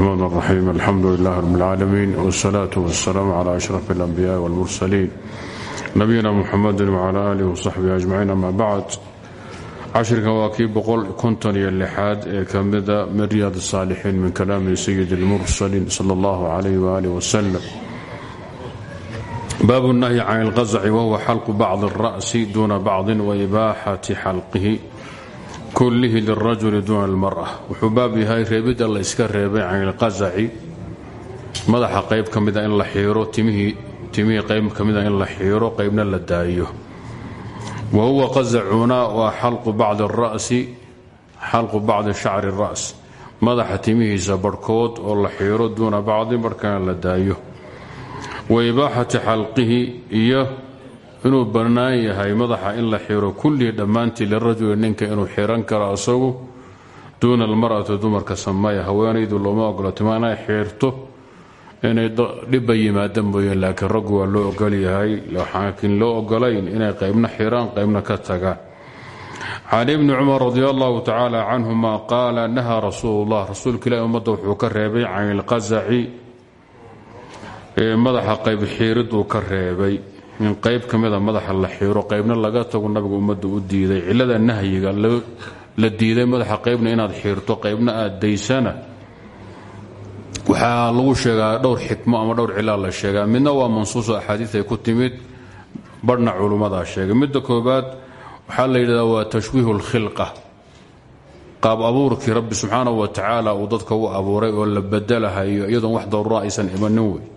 الرحمن الرحيم الحمد لله رب العالمين والصلاة والسلام على أشرف الأنبياء والمرسلين نبينا محمد وعلى آله وصحبه أجمعين أما بعد cashirkan waa kii boqol konton iyo lixaad ee ka mida min riyaad الsaalixiin min kalaami sayid اlmursaliin sala اllahu calayh waalih wasalam baabu nahyi can اlqazaci wahuwa xalqu bacdi الra'si duuna bacdin waibaaxati xalqihi kullihi lirajuli duuna اlmar'a wuxuu baab yahay reebidda la yska reebay can ilqazaci madaxa qayb ka mida in la xiiro timihii qayb ka mida in la xiiro qaybna la daayo. Wahuwa qazacuna waa xalqu bacdi rasi xalqu bacdi shacri ras madaxa timihiisa barhkood oo la xiiro duuna bacdi barhkana la daayo. Wa ibaaxati xalqihi iyo inuu bannaan yahay madaxa in la xiro kullii dhammaantii lirajuli ninka inuu xiran karo asagu duuna almar'ati dumarka sameeya haweenaydu looma ogolo tima inay xiirto inay dhibba yimaada mooyeen laakiin raggu waa loo ogolyahay laakiin loo ogolayn inay qaybna xiraan qaybna ka tagaan. Can ibni cumar radi allahu tacaala canhuma qaala nahaa rasuulu llah rasuulka ilahi wuxuu ka reebay can ilqasaci madaxa qayb xiiriduu ka reebay in qayb ka mida madaxa la xiiro qaybna laga tago nabigu ummadda u diiday. Cilada nahyiga la diiday madaxa qaybna inaad xiirto qaybna aad daysana waxaa lagu sheegaa dhowr xikmo ama dhowr cilaa la sheegaa. Midna waa mansuuso axaadiid ay ku timid barhna culummadaa sheegay. Midda koobaad waxaa la yidhahdaa waa tashwiihu lkhilqa qaab abuurkii rabbi subxaanahu wa tacaala uu dadka u abuuray oo la badalahayo iyadoon wax daruura aysan imanin wey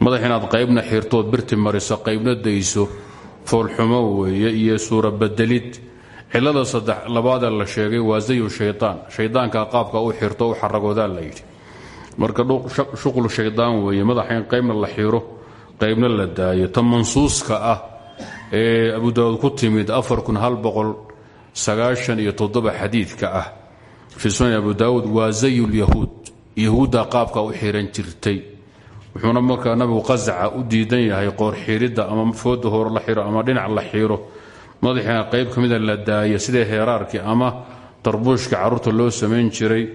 madax inaad qaybna xirtood birti mariso qaybna dayso foolxumo weeye iyo suura badelid cilada saddex labaadee la sheegay waa zayu shaytaan. Shaydaanka qaabka u xirto u xaragoodaa la yidhi. Marka shuqul shaydaan weeye madaxa qaybna la xiro qaybna la daayo. Ta mansuuska ah ee abu daawuud ku timid xadiidka ah. Fii sunan abu daawuud waa zayulyahuud yahuudda qaabka u xiran jirtay wuxuuna markaa nabigu qasaca u diidan yahay qoor xiridda ama fooda hore la xiro ama dhinac la xiro. Madaxiina qayb ka mida la daayo sidai heeraarkii ama darbuushka carruurta loo samayn jiray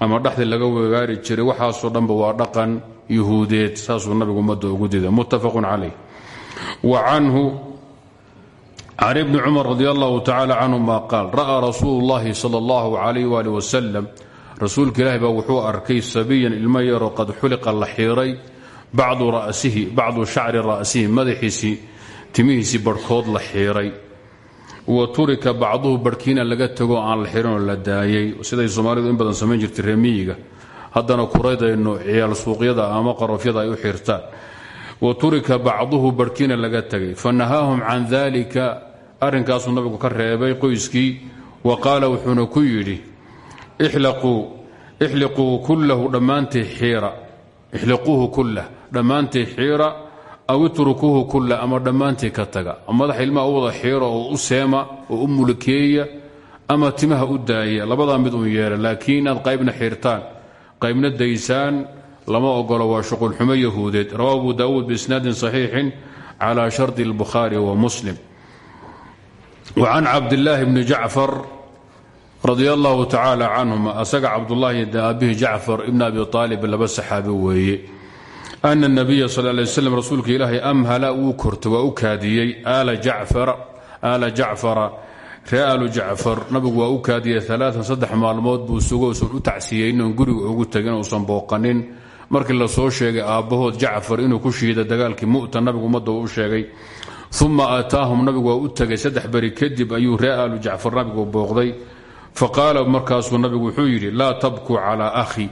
ama dhexdii laga wegaari jiray waxaasoo dhanba waa dhaqan yuhuudeed saasuu nabigu ummadda ugu diiday. Muttafaqun calayh. Wa canhu can ibni cumar radi allahu tacala canhuma qaal ra'aa rasuulu llahi sala allahu calayh rasuulka ilaahi baa wuxuu arkay sabiyan ilmo yaroo qad xuliqa la xiiray bacdu rasihi bacdu shacri ra'sihi madaxiisii timihiisii barhkood la xiiray. Wa turika bacduhu barhkiina laga tago aan la xirinoo la daayay. Siday soomaalidu in badan samayn jirtay reemiyiga haddana kuraydayno ciyaal suuqyada ama qarofyada ay u xirtaan. Wa turika bacduhu barhkiina laga tegay fa ku yidhi ixliquu kullahu dhammaantii xiira ixliquuhu kullah dhammaantii xiira. Aw itrukuuhu kulla ama dhammaantii ka taga. Madaxa ilmaha u wada xiiro oo u seema oo u mulkeeya ama timaha u daaya. Labadaa mid uun yeela laakiin inaad qaybna xirtaan qaybna daysaan. Lama ogolo waa shuqulxumo yahuudeed. Rawa abu daawuud biisnaadin saxiixin cala shardi اlbukhaari wa muslim. Wa can cabdillaahi bni jacfar radi allahu tacaala canhuma asaga cabdulaahi aabbihi jacfar ibn abi aalib laba saxaabi weeye. Ana nabiya sal lay slam rasuulka ilaahay amhala wuu kortay waa u kaadiyey. Aala jacfara ree aalu jacfar nabigu waa u kaadiyey alaaan saddex maalmood buu sugo usan u tacsiyeynin oon guriga ugu tagin uusan booqanin. Markii la soo sheegay aabbahood jacfar inuu ku shiida dagaalkii mu'ta nabigu ummadda u sheegay. Uma aataahum nabigu waa u tegay saddex beri kadib ayuu ree aalu booqday faqaala markaasuu nabigu wuxuu yidhi laa tabkuu calaa ahi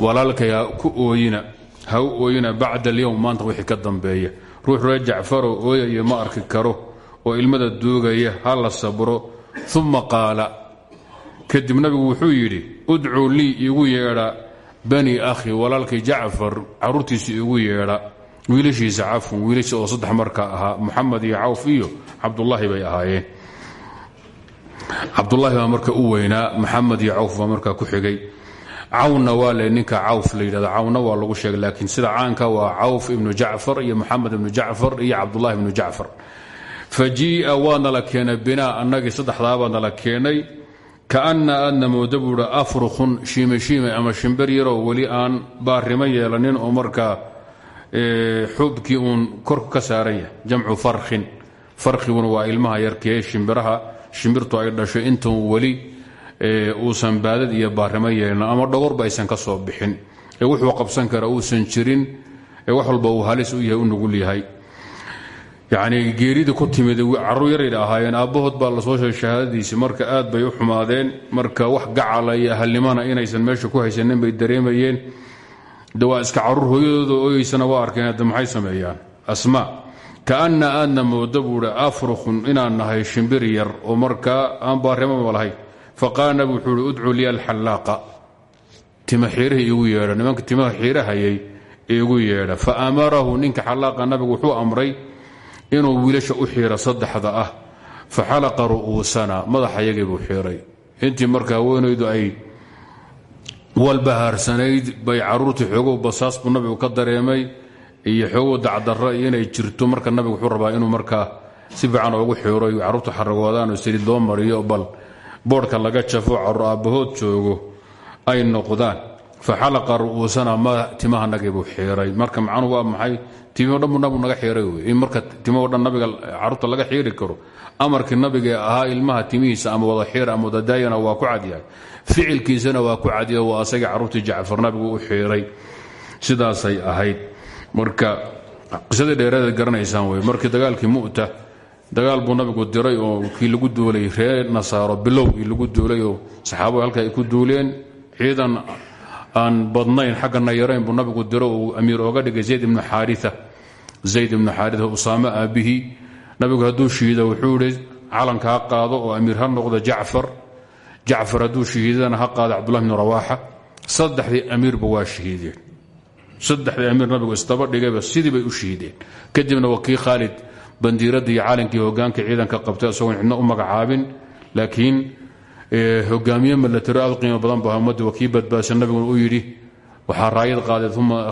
walaalkay ha ku ooyina ha u ooyina bacda alyowm maanta wixii ka dambeeya. Ruux ree jacfaroo ooyaya ma arki karo oo ilmada duugaya ha la sabro. Uma qaala kadib nabigu wuxuu yidhi udcuu lii iigu yeedha bani akhi. Walaalkay jacfar caruurtiisa iigu yeedha wiilashiisa cafun wiilasha oo saddex marka ahaa muxamed iyo cawf iyo cabdulaahi bay ahaayeen cabdulaahi baa marka u weynaa maxamed iyo cawf baa markaa ku xigay. Cawnna waa le ninka cawf la yidhahdo. Cawnna waa lagu sheegay laakiin sida caanka waa cawf ibnu jacfar iyo moxamed ibnu jacfar iyo cabdulahi ibnu jacfar. Fa jii'a waa nala keenay binaa annagii saddexdaa baa nala keenay. Afrukhun shiimeshiime ama shimber yaroo weli aan baarimo yeelanin oo markaa xubkii uun korku ka saaran jamcu farkin farkiguna waa ilmaha yarkee shimbiraha shimbirtu ay dhasho intuu weli uusan baadad iyo baarimo yeelin ama dhogorba aysan ka soo bixin. Ee wuxuu qabsan kara uusan jirin ee wax walba uu halis u yahay u nugul yahay. Yacnii geeridii ku timid carruur yarayna ahaayeen aabbahood baa la soo sheegay shahaadadiisii marka aad bay u xumaadeen marka wax gacala iyo ahalnimana inaysan meesha ku haysanin bay dareemayeen. De waa iska hooyadooda ooyeysana waa arkeen hadda sameeyaan? Asmaa kaana aadna mooda buuhi afrukhun inaan nahay shimbir yar oo markaa aan baarrimaba lahayn faqaala wuxuu udcuu liya alxallaaqa tima xiiraha iigu yeedha nimanka timaha xiirahayay iigu yeedha. Fa amarahu ninka xallaaqa nabigu wuxuu amray inuu wiilasha u xiiro saddexda ah. Fa xalaqa ru'uusana madaxayagii buu xiiray. Intii marka haweenaydu ay walbahaarsanayd bay caruurtii xoogow basaas nabigu ka dareemay iyo xoogow dacdarra iyo inay jirto marka nabigu wuxuu rabaa inuu markaa si fiican oogu xiiro iyo carruurtu xaragoodaan oo saliid loo mariyo bal boodhka laga jafo aabbahood joogo ay noqdaan. Fa xalaqa ru'uusana ma timahanagii buu xiiray. Marka macnuhu waa maxay? Timihio dhan buu naga xiiray wey in marka timihoo dhan nabiga carruurta laga xiiri karo amarkii nabiga ahaa ilmaha timihiisa ama wada xiir ama wada daayana waa ku cadyahay ficilkiisana waa ku cadiya waa asagii carruurtii jacfar nabigu u xiiray. Sidaasay ahayd marka qisadii dheereeda garanaysaan wey markii dagaalkii mu'ta dagaal buu nabigu diray oo kii lagu duulay reer nasaaro bilowgii lagu duulay oo saxaabadu halka ku duuleen. Ciidan aan badnayn xaggana yarayn buu nabigu diro uu amiir ooga dhigay zayd ibnu xaaria zayd ibnu xaaria usaame aabbihii. Nabigu hadduu shihiido wuxuu idhi calanka qaado oo amiir ha noqdo jacfar. Jacfar hadduu shahiidana ha qaada cabdullah bnu rawaaxa. Saddexdii amiirba waa shahiideen saddexdii amiir nabigu isdaba dhigayba sidii bay u shahiideen kadibna waa kii khaalid bandiiradda iyo caalankii hogaanka ciidanka qabtay isagoon cidna u magacaabin laakiin hogaamiye milataro aad qiimo badan ba ummadda waa kii badbaadsan nabiguna u yidhi waxaa raayad qaaday uma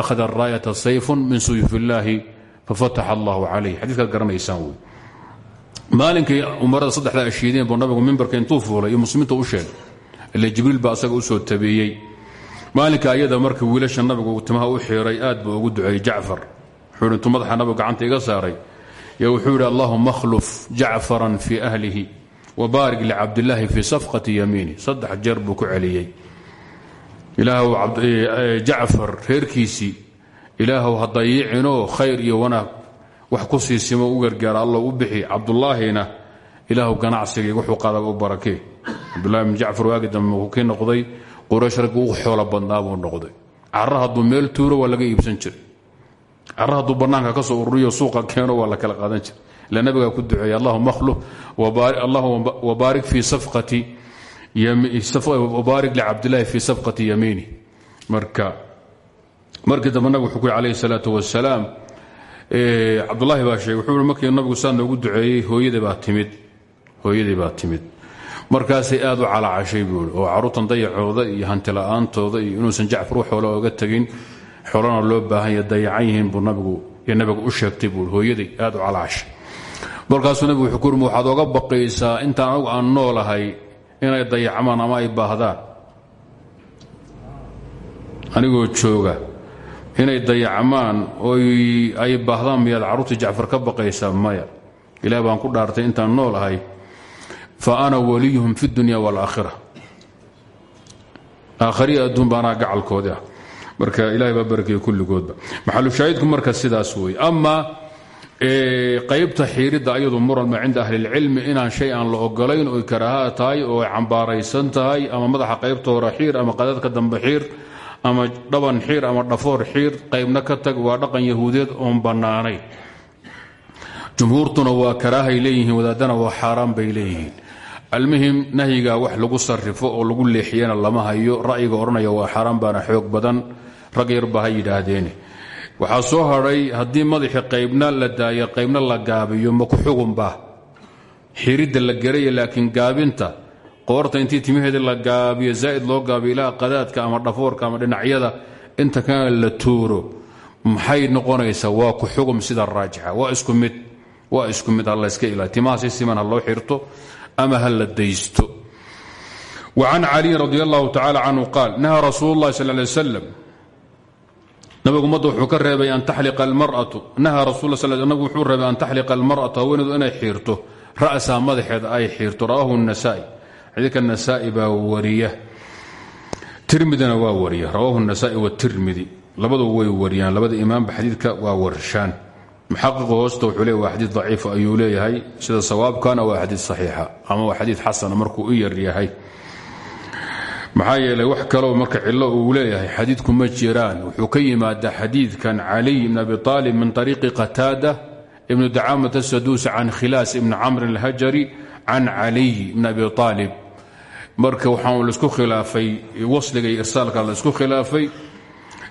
akhada raayata sayfun min suyuf illaahi fafataxa allahu calayh xadiiskaad garanaysaan wey maalinkii umarada saddexda ashiideen buu nabigu mimbarka intuu fuulay muslimiinta u sheegay. Ile jibriil baa asaga u soo tabeeyey maalinka ayada marka wiilasha nabigu timaha u xiiray aad buu ugu duceeyey jacfar. Wuxuu madaxa nabigu gacanta iga saaray. Yo wuxuu yidhi allahuma akhluf jacfaran fii ahlihi wabaarig licabdillaahi fii safqati yamiini. Saddex jeer ku celiyey ilaahw jacfar reerkiisii ilaahw ha dayicinoo khayr iyo wanaag wax ku siisimo u gargaara alla u bixi cabdullaahina ilaahw ganacsigii wuxuu qaadaba u barakee. Cabdullahi bn jacfar waagi dambe noqday quraysh raggi u xoolo badnaa buu noqday. Cara hadduu meel tuuro waa laga iibsan jiray. Cara hadduu bannaanka ka soo ururiyo suuqa keeno waa la kala qaadan jiray. Ila nabigaa ku duceeyey allahuma akhluf wabaarik fii safqati wabaarik licabdillahi fii safqati yamiini. Marka markii dambe wuxuu ku yhi alayhi salaatu wasalaam cabdullaahi baa sheegay wuxuu markii nabigu saa noogu duceeyey hooyadii baa timid hooyadii markaasay aad u calacashay buui oo carruurtan dayacooda iyo hantila'aantooda iyo inuusan jacfar u xoolo oga tegin xoolana loo baahanya dayacan yihiin buu nabigu iyo nabigu u sheegtay buui hooyaday aad u calacashay. Markaasuu nabigu wuxuu ku uri waxaad oga baqaysaa intaan anugu aan noolahay inay dayacmaan ama ay baahdaan? Anigoo jooga inay dayacmaan oy ay baahdaan miyaad carruurtii jacfar ka baqaysaa maya? Ilaah baan ku dhaartay intaan noolahay fa ana waliyuhum fi dunya waalaakhira aakhariya adduun ba anaa gacalkoodi ah. Marka ilahay baa barakeeye kulligoodba. Maxalushaahidku marka sidaas wey ama qaybta xiiridda ayadu muranma cinda ahlilcilmi inaan shay aan la ogolayn oy karaaha tahay oo ay tahay ama madaxa qaybta hore xiir ama qadadka dambe xiir ama dhaban xiir ama dhafoor xiir qaybna ka tag waa dhaqan yahuudeed oon bannaanayn jumhuurtuna waa karaahay leeyihiin wadaadana waa xaaraan bay leeyihiin almuhim nahyiga wax lagu sarrifo oo lagu leexiyana lama hayo. Ra'yiga odhanaya waa xaaraan baana xoog badan. Rag yarba ha yidhaahdeene waxaa soo hadhay haddii madaxii qaybna la daayo qaybna la gaabiyo maku xugunba xiridda la garaya laakiin gaabinta qoorta intii timaheeda la gaabiyo zaa'id loo gaabiyo ilaa qadaadka ama dhafoorka ama dhinacyada inta kana la tuuro maxay noqonaysaa? Waa ku xugum sida raajixa. Waa isku mid waa isku mid ha layska ilaaliyo timaha si siman ha loo xirto ama ha la daysto وcan caliyin radi allahu tacala canhu qaal nahaa rasuul اllahi sal lay slam nabigu ummadda wuxuu ka reebay an taxliqa almar'atu nahaa rasul nabigu wuxuu reebay an taxliqa almar'atu haweeneedu inay xiirto ra'saha madaxeeda ay xiirto ra'ahu الnasa'i xadiidka nasa'i baa wariya tirmidina waa wariya rawahu الnasa'i wاtirmidi labadu way wariyaan labada imaamba xadiidka waa warshaan muxaqiqa hoosta wuxuu leey waa xadiid daciif ayuu leeyahay. Sida sawaabkana waa xadiid saxiixa ama waa xadiid xasana markuu u yar yahay. Maxaa yeelay wax kaloo marka cillo uu leeyahay xadiidku ma jiraan. Wuxuu ka yimaadaa xadiidkan caliy ibn abi aalib min ariiqi qataada ibnu dacaamat asaduusi can khilaas ibni camrin alhajari can caliy ibn abi aalib marka waxaa la isku khilaafay wasliga iyo irsaalka la isku khilaafay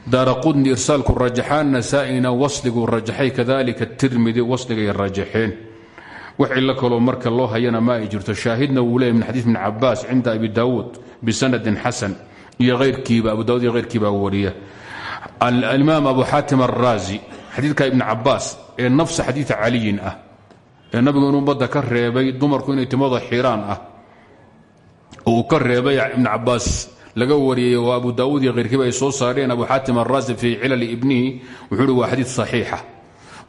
daara qudni irsaalku rajaxaan nasaa-ina wasliguu rajaxay kadalika tirmidi wasligay rajaxeen. Wax cillo kaloo marka loo hayana ma ay jirto. Shaahidna wuu leeyahy min xadiid ibni cabaas cinda abi daawuud bisanadin xasan iyo ayrkiiba abu daawud iyo hayrkiibaa wariya alimaam abu xaatim araazi xadiidka ibni cabaas ee nafsa xadiida caliyin ah ee nabigu inuu ummadda ka reebay dumarku inay timada xiraan ah uu ibn cabaas laga wariyey oo abu daawuud iyo hayrkiiba ay soo saareen abu xaatim araazi fii cilali ibnihi wuxuu hi waa xadiid saxiixa.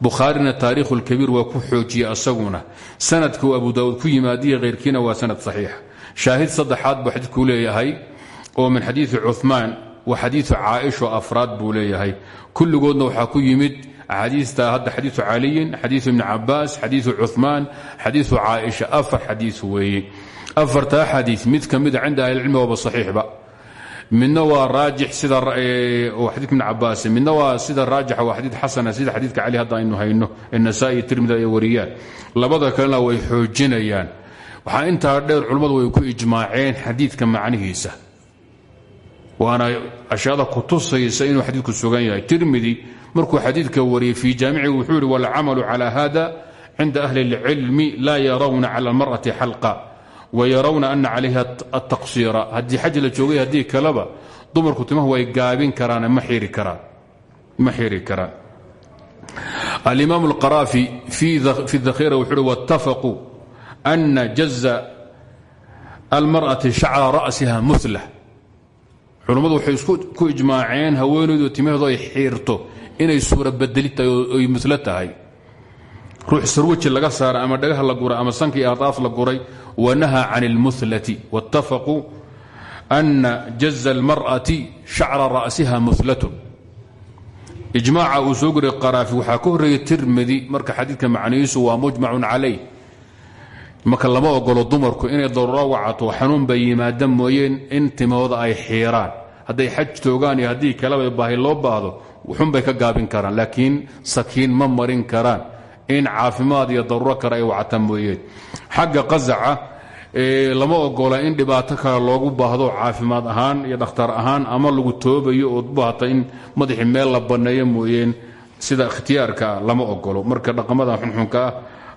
Bukhaarina taariikhu lkabiir waa ku xoojiyey asaguna. Sanadka uu abu daawuud ku yimaadiya hayrkiina waa sanad saxiixa shaahid saddexaad buu xadiidku leeyahay oo min xadiidi cumaan wa xadiiu caaisho afraad buu leeyahay. Kulligoodna waxaa ku yimid axaadiista hadda xadiiu caliyin xadiiu ibni cabaas xadiiu cumaan xadiiu caaisha. Afar xadii weeye afartaa xadii mid ka mida cinda ahlicilmi waaba midna waa raajix sida xadiidka ibn cabbaas. Midna waa sida raajixa waa xadiid xasana sida xadiidka cali hadda aynu hayno ee nasaa'i tirmida ay wariyaan. Labada kalena way xoojinayaan. Waxaa intaa dheer culummadu way ku ijmaaceen xadiidka macnihiisa. Waana ashyaada ku tusaysa inuu xadiidku sugan yahay. Tirmidi markuu xadiidka wariyey fii jaamici wuxuu yihi walcamalu cala hada cinda ahli اlcilmi laa yarawna cala almar'ati xalqa wayarawna ana calayha ataqsiira haddii xaj la joogay haddii kaleba dumarku timahu way gaabin karaan ma xiri karaan alimaam اlqaraafi fi dakhira wuxuu uhi wاtafaquu ana jaza almarأati shacra ra'siha mula culummadu waxay ku ijmaaceen haweenaydu timaheedu ay xiirto inay suura badeli tahay oy mudlo tahay ruux sarwaji laga saara ama dhagaha la guray ama sanka iyo adaaf la guray wanaha can اlmulati wاtafaquu ana jaza اlmarأati shacra ra'siha mulatun ijmaaca uu soo guray qaraafi waxaa ka horreeyey tirmidi marka xadiidka macnihiisu waa mujmacun calayh marka lama ogolo dumarku inay daruuro wacato xanuun bay yimaada mooyeen in timahooda ay xiiraan hadday xaj toogaan iyo haddii kaleba baahi loo baahdo wuxunbay ka gaabin karaan laakiin sakiin ma marin karaan in caafimaad iyo daruuro kale ay wacata mooyeen xagga qasaca lama ogola in dhibaato kale loogu baahdo caafimaad ahaan iyo dhakhtar ahaan ama lagu toobayo ood baahata in madaxii meel la banneeyo mooyeen sida ikhtiyaarkaa lama ogolo marka dhaqamada xunxunka ah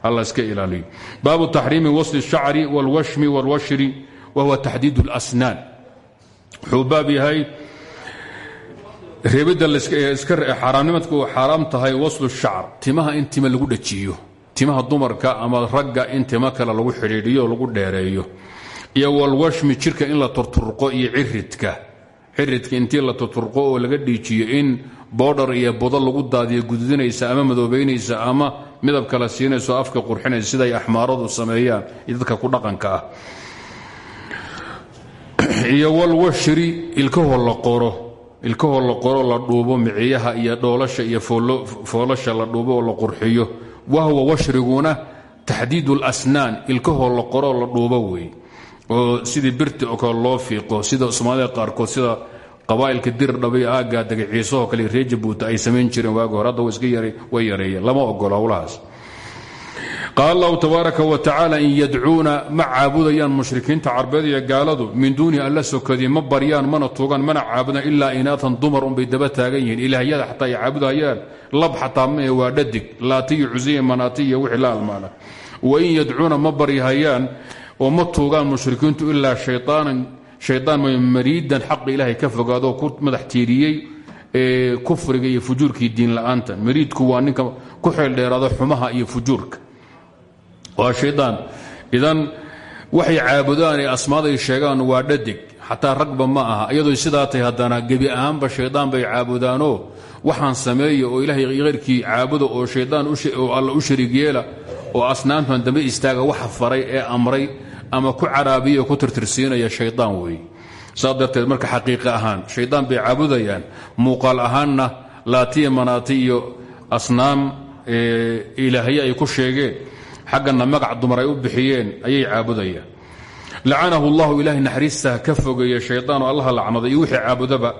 alla iska ilaaliyo baabu taxriimi wasli الshacri wاlwashmi wاlwashri wahuwa taxdiid اlasnaan wuxuu baab yahay reebidda xaaraamnimadka uu xaaraam tahay waslu shacr timaha in lagu dhajiyo. Timaha dumarka ama ragga in tima kale lagu xidhiidhiyo lagu dheereeyo. Iyo walwashmi jirka in la turturqo iyo ciridka ciridka intii la turturqo oo laga dhiijiyo in boodhar iyo budo lagu daadiyo gududinaysa ama madoobaynaysa ama midab kala siinayso afka qurxinaysa siday axmaaradu sameeyaan dadka ku dhaqanka ah. Iyo walwashri ilkahoo la qoro ilkahoo la qoro la dhuubo miciyaha iyo dhoolasha iyo foolasha la dhuubo oo la qurxiyo. Wahwa washriguna taxdiid اlasnaan ilkahoo la qoroo la dhuubo wey. Oo sidii birti oo loo fiiqo sida soomaalida qaarkood sida qabaa'ilka dir dhabay aaggaa dega ciisahoo kale ree jabuuta ay samayn jireen waagi hore hadda way yareeyeen. Lama ogolo howlahaas qaal allahu tabaaraka wa tacaala in yadcuuna ma caabudayaan mushrikiinta carbeed iyo gaaladu min duuni alla sokadii ma baryaan mana tuugaan mana caabudaan ilaa inaatan dumar unbay daba taagan yihiin. Ilaahyada xataa ay caabudayaan. Lab xataa mae waa dhadig. Laatiyo cusiya manaatiya wixii la almaana. Wain yadcuuna ma baryahayaan oo ma tuugaan mushrikiintu ilaa shayaanan shayaan mariidan xaqa ilaahay ka fogaado ku madax kufriga iyo fujuurkii diin la'aanta. Mariidku waa ninka ku xeeldheeraado xumaha iyo fujuurka waa shayaan idan waxay caabudaan ee asmaaday sheegaan waa dhadig. Xataa ragba ma aha. Iyadoo sidaa tay haddana gebi ahaanba shaydaan bay caabudaanoo. Waxaan sameeya oo ilaahay hayrkii caabuda oo shaydaan oo alla u shariig yeela oo asnaamtan dambe istaaga waxa faray ee amray ama ku caraabiya ku tirtirsiinaya shaydaan weeye saas marka xaqiiqi ahaan shaydaan bay caabudayaan. Muuqaal ahaanna laatiya manaati iyo asnaam ilaahye ay ku sheegeen xaggana magac dumar ay u bixiyeen ayay caabudayaan lacanahu llahu ilaahay naxariistaa ka fogeeye shaytaan oo allaha lacnaday iyo wixii caabudaba.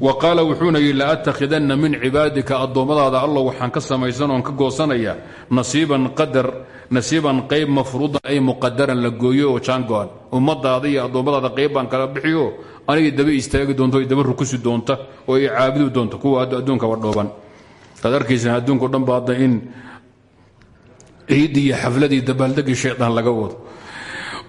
Wa qaala wuxuuna yidhi laattakhidanna min cibaadika addoommadaada allow waxaan ka samaysan oon ka goosanaya nasiiban qayb mafruudan ay muqadaran la gooyo oo jaango-an. Ummadaada iyo addoommadaada qayb baan kala bixiyo anigay daba istaagi doonto o daba rukusi doonta oo ay caabudi doonto kuwa ciiddii iyo xafladii dabaaldegii shaydaan laga wado.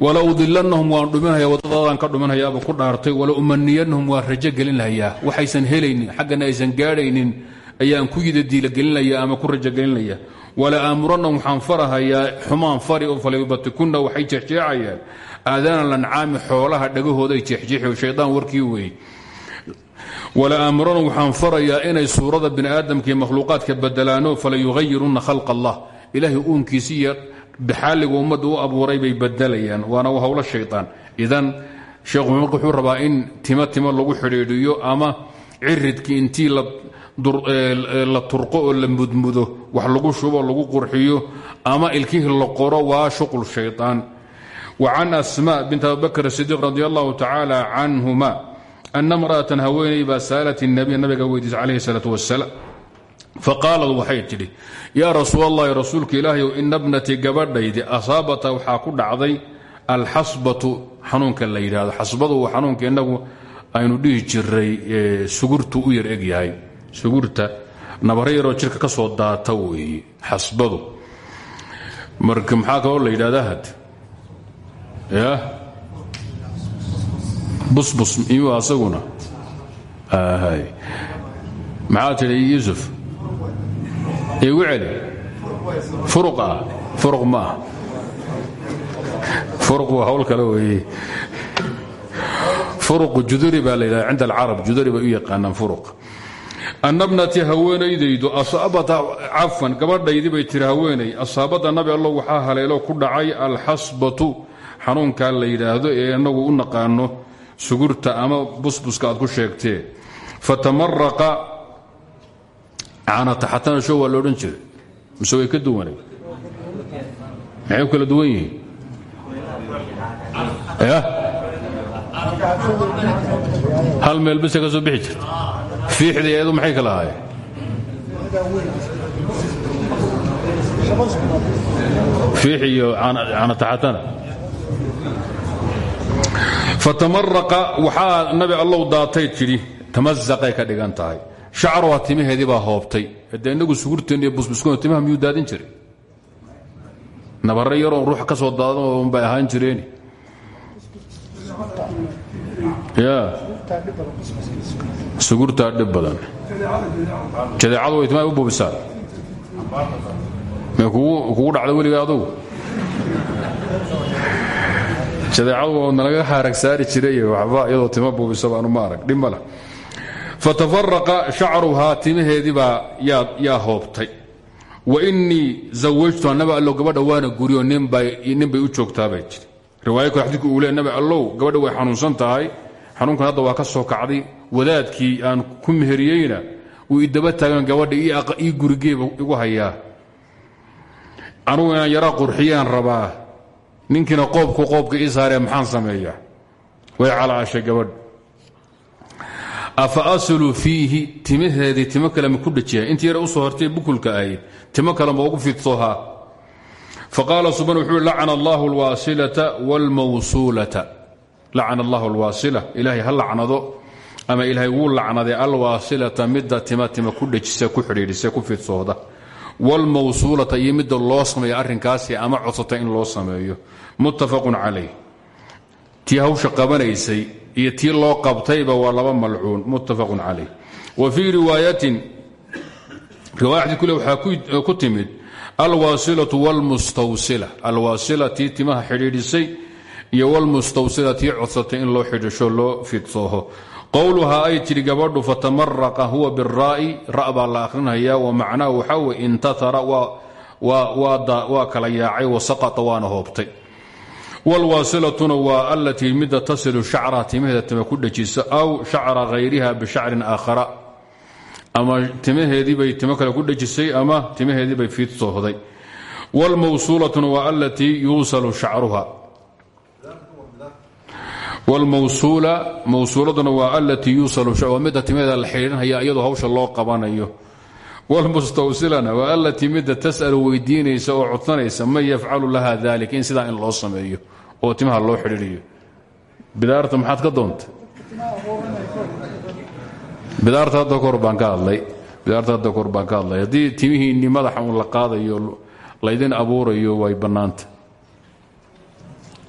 Wala udilanahum waan dhuminaya wadadaadan ka dhuminhayaaba ku dhaartay. Wala umaniyanahum waan rajo gelinhayaa waxaysan helaynin xaggana aysan gaadhaynin ayaan ku yida diilagelinaya ama ku rajogelinaya wala aamuranahum waxaan farahayaa xumaan fari oo falayubatikunna waxay jeexjeexayaan. Aadaana lancaami xoolaha dhagahooday jeexjeexi shaydaan warkii weeye wala aamuranahum waxaan inay suurada bini aadamkaiyo makhluuqaadka badelaano fala yugayirunna khalq allah ilaahay uunkiisi iyo bixaaliga ummadda u abuuray bay badelayaan waana howlo shaytaan. Idan sheekhu marka wuxuu in timo timo lagu xidhiidhiyo ama ciridkii intii la turqo oo la mudmudo wax lagu shubo lagu qurxiyo ama ilkihii la qoro waa shuqul shaytaan. Wa can asma bint abibakr sidiiq radi allahu tacaala canhuma ana mra'atan haweeney baa saalat nabiy nabiga weydiisa calayhi salaatu wasalaam faqaalad waxay tidhi yaa rasuul allahi rasuulka ilaahay ina bnatii gabadhaydi asaabata waxaa ku dhacday alxasbatu xanuunka la yidhaahdo. Xasbadu waa innagu aynu dhihi jiray sugurtu u yar egyahay sugurta nabaro yaroo jirka ka soo daata weeye xasbadu. Marka maxaa kaloo la yidhahdaa had ya busbus iyuu asaguna? Maxaa tidhi yuusuf igu celi. Furuq ah furuq ma. Ah furuq waa hawl kale weeye. Furuqu juduri baa la yidhahda cinda alcarab. Juduri bay u yaqaanaan furuq. Anna bnati haweenaydaydu asaabata cafan gabadhaydii bay tiri haweenay asaabadda nabi allow waxaa haleelo ku dhacay alxasbatu xanuunkaa la yidhaahdo ee inagu u naqaano sugurta ama busbuska aad ku sheegtee. Fatamaraqa canataxatana show waa loodhan jiray. Mise way ka duwanay? Maxay u kala duwan yihiin? Hal meel bise ka soo bixi jirta. Fiixda eedu maxay kala ahaayeen? Fiix iyo canataxatana fatamaraqa waxaa nabi allow daatay tidhi tamazaqay ka dhigan tahay shacruha timaheedii baa hoobtay. Hadee inagu sugurteen iyo busbuskooda timaha miyuu daadin jiray? Nabare yaroon ruuxa ka soo daadan unbay ahaan jireen. Ya sugurtaa dhib badan. Jadeecadu way timaha u buubisaan may kugu dhacda weliga adugu? Jadeecadu oo nalaga haarag jiray waxba iyadoo tima buubisa baanu ma arag. Dhib fatafaraqa shacruhaa timaheediibaa yaa hoobtay wa innii zawajtu nabi allow gabadha waana guriyo nin bay u joogtaabay jiri riwaaya kale xadidku uu le nabi allow gabadha way xanuunsan tahay xanuunkan hadda waa ka soo kacday wadaadkii aan ku meheriyeyna wuu idaba taagan gabadha ii gurigeeba igu hayaa anugu inaan yaraa qurxiyaan rabaa ninkiina qoobku qoobka ii saaree maxaan sameeyaa way calaashay gabadh afa aslu fiihi timaheedii timo ma ku dhajiya intii yara u soo hortay bukulka ahayd timo ma ugu fidsohaa faqaala subaan wuxuu i lacana allahu alwaasilata wاlmawsuulata lacana allahu alwaasila. Ilaahay ha ama ilaahay wuu lacnaday alwaasilata midda tima ku dhejisa ku xidhiidhisa ku fidsooda wاlmawsuulata iyo midda loo sameeyo ama codsata in loo sameeyo. Muttafaqun calayh. Tii hawsha iyo tii loo qabtayba waa laba malcuun muttafaqun calayh. Wa fii riwaayatin riwaayadii kule waxaa ku timid alwaasilatu wاlmustawsila alwaasila tii timaha xidhiidhisay iyo wlmustawsila in loo xidhisho loo fidsooho. Qowluhaa ay tidhi gabadhu huwa biraa'i ra' baa la akhrinhayaa wa macnaahu waxaa wey intatara waa kala yaacay wasaqata waana hoobtay wlwaasilatuna waa alatii midda tasilu shacraha timaheeda tima ku dhejisa aw shacra hayriha bishacrin aakhara ama timaheediibay timo kale ku dhejisay ama timaheediibay fiidsoohday wlmawsuulatuna waa alatii yuusalu shacruha wlmawsuula mawsuuladuna waa alatii yuusalu waa midda timaheeda la xidhiidhanhaya iyadoo hawsha loo qabanayo wlmustawsilana waa alatii midda tas'alu weydiinaysa oo codsanaysa man yafcalu laha dalik in sidaa in loo sameeyo oo timaha loo xidhiidhiyo. Bidaarta maxaad ka doonta bidaarta hadda kahor bidaarta hadda kahor baan ka hadlay. Haddii timihiinni la qaadayo laydin abuurayo way bannaanta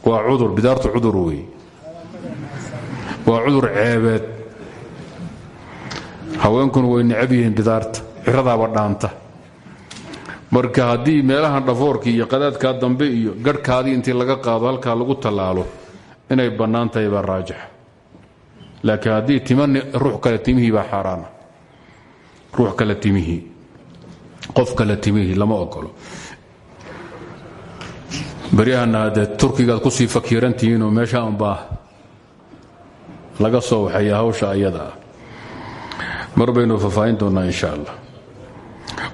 waa cudur bidaartu cudur wey. Waa cudur ceebeed. Haweenkuna way necab yihiin bidaarta ciradaaba dhaanta marka haddii meelahan dhafoorkii iyo qadaadkaa dambe iyo garhkaadii intii laga qaado halkaa lagu tallaalo inay bannaan tahay baa raajixa laakiin haddii tima ruux kale timihii baa xaaraana. Ruux kale timihii qof kale timihii lama ogolo baryahana dee turkigaad ku sii fakiirantihiinoo meesha anbaa laga soo waxeeya hawsha ayada. Ah mar baynu insha allah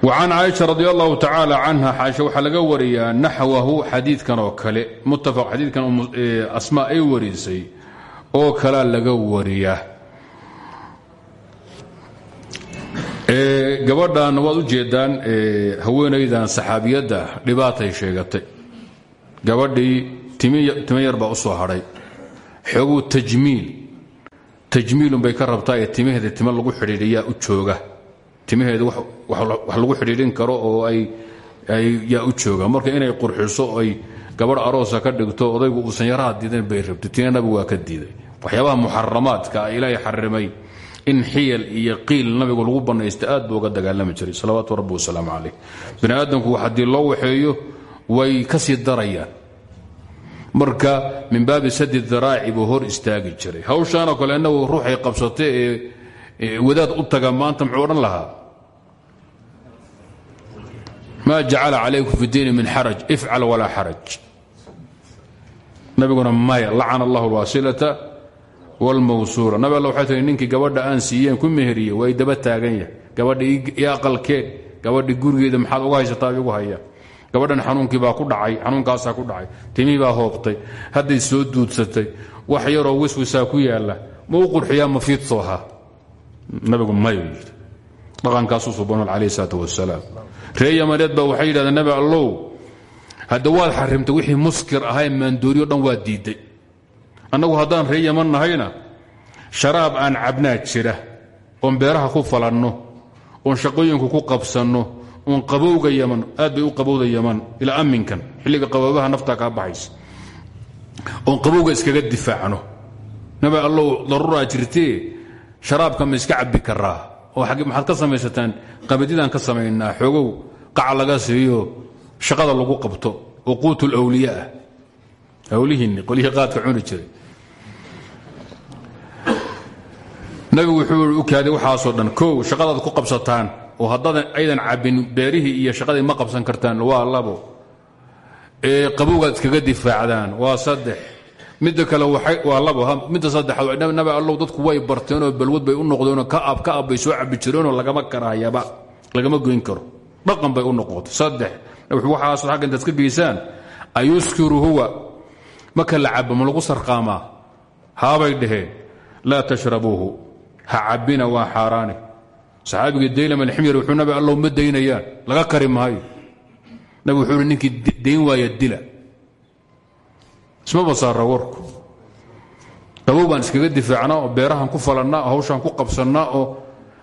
وcan caaisha radi allahu tacaala canha caaisha waxaa laga wariyaa naxwahu xadiidkan oo kale muttafaq xadiidkan asmaa ay warisay oo kalea laga wariyaa gabadhan waad u jeedaan haweenaydan saxaabiyadda dhibaatay sheegatay gabadhii timo yar baa u soo hadhay xoguu tajmiil tajmiilun bay ka rabtaa ee timaheeda timo lagu xidhiidhiyaa u jooga timaheeda wax lagu xidhiidhin karo oo yaa u jooga. Marka inay qurxiso ay gabadh aroosa ka dhigto odaygu uusan yaraha diidan bay rabtay tina nabigu waa ka diiday. Waxyaabaha muxaramaadka ah ilaahay xarimay in xiyal iyo qiil nabigu lagu bannaysta aad buu uga jiray. Salawaatu rabbi wasalaamu calayh. Bani aadamku haddii loo waxeeyo way ka sii darayaan. Marka min baabi sadi daraaci buu istaagi jiray. Hawshaanoo kale inagu ruuxay qabsatay ee wadaad u taga maanta muxuu lahaa ma jacala calaykum fi diini min xaraj ifcal walaa xaraj. Nabiguna maya lacana allah alwasilata wاlmawsuula nabi alla waxay tii ninkii gabadha aan siiyeen ku meheriyey way daba taagan yahay. Gabadha i aqalkeen gabadhi gurigeeda maxaad uga haysataa igu haya gabadhan xanuunkii baa ku dhacay xanuunkaasaa ku dhacay. Timihii baa hoobtay hadday soo duudsatay wax yaroo wiswisaa ku yaalla ma u qurxiyaa ma fiidsooha nabigu mayu yidhi. Dhaqankaasuu subanol ree yamaneed baa waxay yidhahdeen nabi allow hadda waad xarimtay wixii muskir ahay maandooriyo dhan waa diidday annagu haddaan ree yaman nahayna sharaab aan cabnaa jira oon beeraha ku falanno oon shaqooyinku ku qabsanno oon qabowga yaman aad bay u qabowda yaman ilaa amminkan xilliga qaboobaha naftaa kaa baxaysa. Oon qabowga iskaga difaacno. Nabi allow daruuraa jirtee sharaabka ma iska cabbi karaa oo maxaad ka samaysataan qabadidaan ka samaynaa xoogow qaca laga siiyo shaqada lagu qabto oo quut lwliya ah. Awlihiinni qolyihii qaadka cuni jiray. Nabigu wuxuu u kaaday waxaasoo dhan kow shaqadaad ku qabsataan oo haddaadan aydan cabbin beerihii iyo shaqadii ma qabsan kartaan waa labo. Ee qabowgaad iskaga difaacdaan waa saddex midda kale waa labo midda saddexaad nabi allow dadku way barteenoo balwad bay u noqdeenoo ka ab ka ab bay soo cabbi jireenoo lagama karaayaba lagama goyn karo. Dhaqan bay u noqotay. Saddex waxaas agga intaad ka geysaan? Huwa. Maka la ma lagu sarqaamaa? Haabay dhaheen laa tashrabuuhu. Ha cabbina waa xaaraane saxaabigii daylam alximyar wuxuu nabi allow ma laga kari nabi wuxuu hi ninkii dayn waaya isma basaara warku? Qabow baan iskaga difaacnaa oo beerahan ku falannaa oo hawshaan ku qabsannaa oo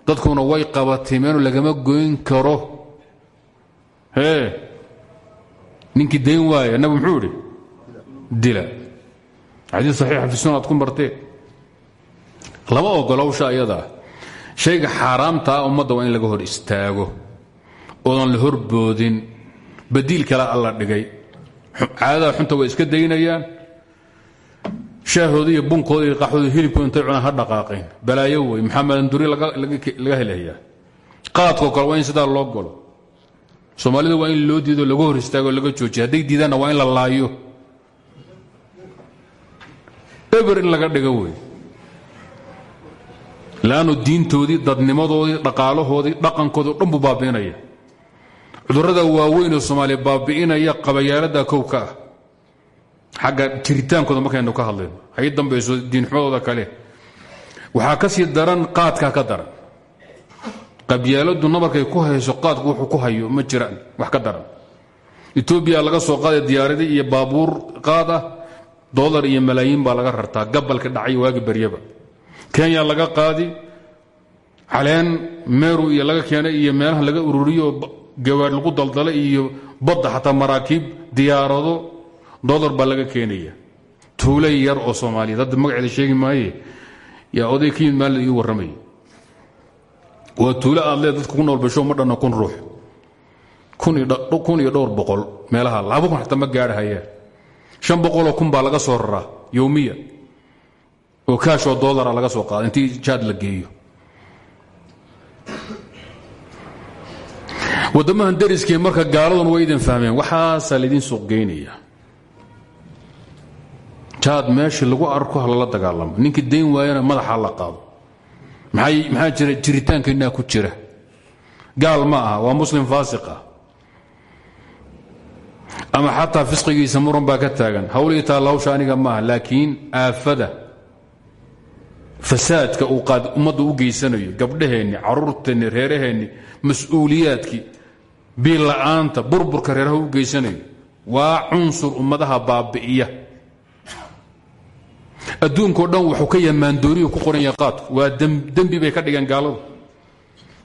dadkuna way qabatimeenoo lagama goyn karo. Ee ninkii dayn waaya nabi muxuu idhi dila. Xadiid saxiixa fi sunan ad ku marteen lama ogolo hawsha ayadaa shayga xaaraamtaa ummadda waa in laga hor istaago. Oodan la horboodin. Badiil kale alla dhigay. Caadada xunta way iska daynayaan shaahooda iyo bunkooda iyo qaxooda hilibkooda intay cunaan ha dhaqaaqeen balaayo wey maxaa malanduri laga helayaa qaadkoo kale waa in sidaa loo golo. Soomaalida waa in loo diido laga hor istaago laga joojiya hadday diidaanna waa in la laayo. Eber in laga dhigo wey laannu diintoodii dadnimadoodii dhaqaalahoodii dhaqankoodii o dhan buu baabi'inaya. Waaweyn oo soomaaliya baabi'inaya qabayaalada kow ka ah xagga jiritaankooda markaynu ka hadlayno. Hay dambayso diinxumadooda kale. Waxaa ka sii daran qaadkaa ka daran. Qabyaaladu nabarkay ku hayso qaadku wuxuu ku hayo ma jiraan wax ka daran. Etoobiya laga soo qaaday diyaaradii iyo baabuur qaad ah dolar iyo malaayiin baa laga rartaa gabalka dhacay waagi baryaba. Kenya laga qaadi caleen meru iyo laga keenay iyo meelaha laga ururiyo gawaar lagu daldalay iyo badda xataa maraakiib diyaarado dolar baa laga keenaya. Tuulay yar oo soomaaliyeed hadda magaceeda sheegi maaye. Yaa oday ka yimid maalin ii warramay aad lee dadka ku nool basho ma dhanna kun ruux. Kun iyo dhowr boqol meelaha laba kun xataa ma gaadhahayaan. Shan boqoloo kun baa laga soo raraa yowmiya oo kaashoo dolara laga soo qaada intii jaad la geeyo. Waddamahan dariskii marka gaaladun way idin fahmeen. Waxaasaa laydin suuqgeynaya jaad meeshii lagu arko ha lala dagaalamo. Ninkii dayn waayana madaxa la qaado. Maxaa jira jiritaankeenaa ku jira? Gaal ma aha waa muslim faasiq ah ama xataa fisqigiisa muran baa ka taagan. Hawlii taalla hawsha aniga maaha laakiin aafada fasaadka uu ummadda u geysanayo gabdhaheenni caruurteenni reeraheenni mas'uuliyaadkii biilla'aanta burburka reeraha u geysanayo waa cunsur ummadaha baabi'iya adduunkao dhan wuxuu ka yamaandooriyu ku qoran yahay waa dembi bay ka dhigeen gaaladu.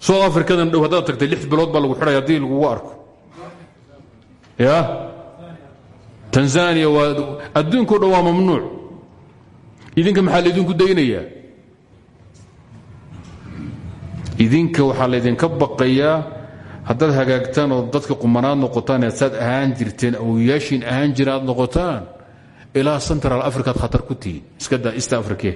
South africadan dhow haddaad tagtay lix bilood baa lagu xidhaya haddii lagugu arko. Ya? Tanzania waa adduunkao dhan waa mamnuuc. Idinka maxaa laydinku daynayaa idinka waxaa laydinka baqayaa haddaad hagaagtaan oo dadka qumanaad noqotaan saad ahaan jirteen awoyaashiin ahaan aad noqotaan ilaa central africaad khatar ku tihiin iska daa east africa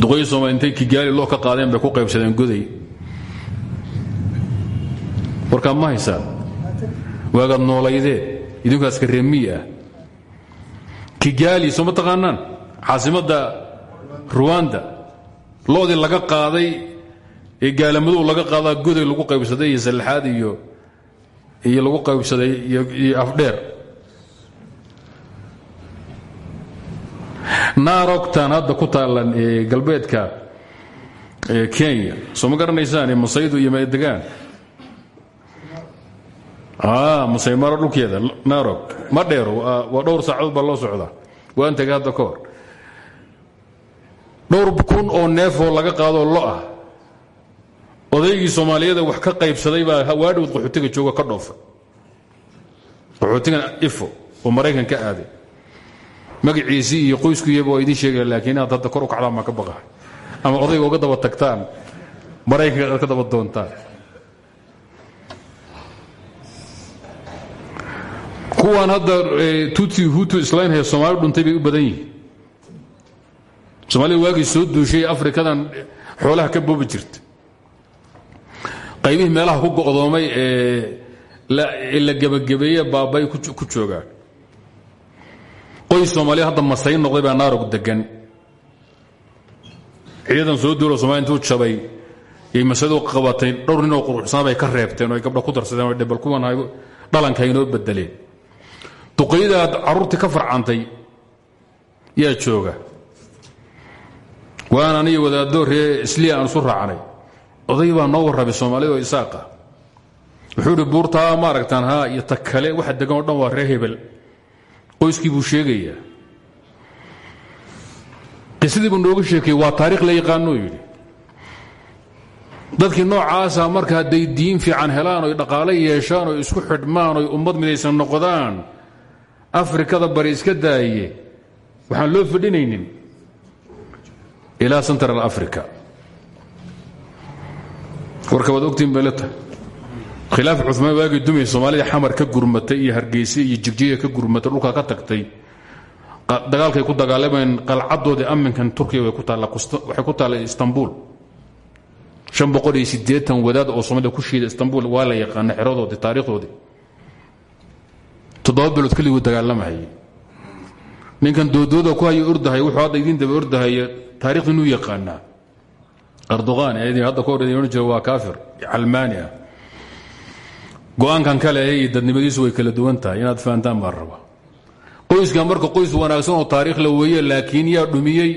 duqoyi soomali intay kigaali loo ka qaadeen bay ku qaybsadeen goday warkaa ma haysaan waagaad noolaydeen idinkaas ka reemiyi ah kigaali soo ma taqaanaan caasimadda ruwanda loodii laga qaaday ee gaalamaduu laga qaadaa goday lagu qaybsaday iyo sallaxaad iyo iyo lagu qaybsaday iyo afdheer naarogtan hadda ku taalan galbeedka kenya. Soo ma garanaysaan masaydu iyo medegaan masaymaro dhulkeeda naarog ma dheero waa dhowr saacadood baa loo socdaa. Waan tegay hadda ka dhowr kun oo neefoo laga qaadoo lo ah odaygii soomaaliyada wax ka qaybsaday baa waadhowd qaxootiga jooga ka dhoofay qaxootigan ifo oo maraykan ka aaday. Magaciisii iyo qoyskuiyaba waa idiin sheegaya laakiin inaad hadda kor u kacdaan baa ka baqahay. Ama odayga uga daba tagtaan maraykanka ka daba doontaan. Kuwaan hadda tutsi hutu islaynhaya soomaali dhuntay bay u badan yihiin. Soomaalida waagii soo duushay afrikadan xoolaha ka boobi jirta qaybihii meelaha ku go'doomay ee la gebagabeeye baabay ku joogaan qoys soomaaliya hadda masay noqday baa naarog degan ciidan soo duulo somalia intuu jabay yay masadu qabatay dhowr ninoo quruxsanaa bay ka reebteen oo ay ku darsadeen oo dhebal kuwan dhalanka inoo bedeleen duqaydaad carruurtii ka farcantay yaa jooga. Waan aniyo wadaaddo ree isliya aan isu raacnay oday baa noo warrabay soomaalida oo isaaqa. Wuxuu idhi buurtaa ma aragtaan haa iyo ta kale waxa degan oo dhan waa ree hebel. Qoyskii buu sheegayaa. Qisadii buu nooga sheekayey waa taarikh la yaqaanuu yidhi. Dadkii noocaasa marka hadday diin fiican helaan oy dhaqaale yeeshaan oy isku xidhmaan oy ummad midaysan noqdaan afrikada bari iska daaye waxaan loo fadhinaynin ilaa central africa warka waad ogtiin bay khilaaf cumaan waagii dumay soomaalida xamar ka gurmatay iyo hargeysa iyo jigjiga ka gurmatay dhulka ka tagtay. Dagaalkay ku dagaalamayeen qalcadoodii amminkan turkiya waxay ku taalla istanbul. Wadaad oo soomaalida ku shiida istanbul waa la yaqaana xeradoodii taarikhdoodii toddoba bilood keliguu dagaalamahayay ninkan doodooda ku haya ordahay wuxuu hadda daba ordahaya taarikhda yaqaanaa erdogan ee hadda ka hor odhan jira waa kaafir. Calmaani ah go'aankan kale iyo dadnimadiisu way kala duwan tahay inaad fahantaan baan raba qoyskan marka qoys wanaagsan oo taariikh la weeye laakiin yaa dhumiyey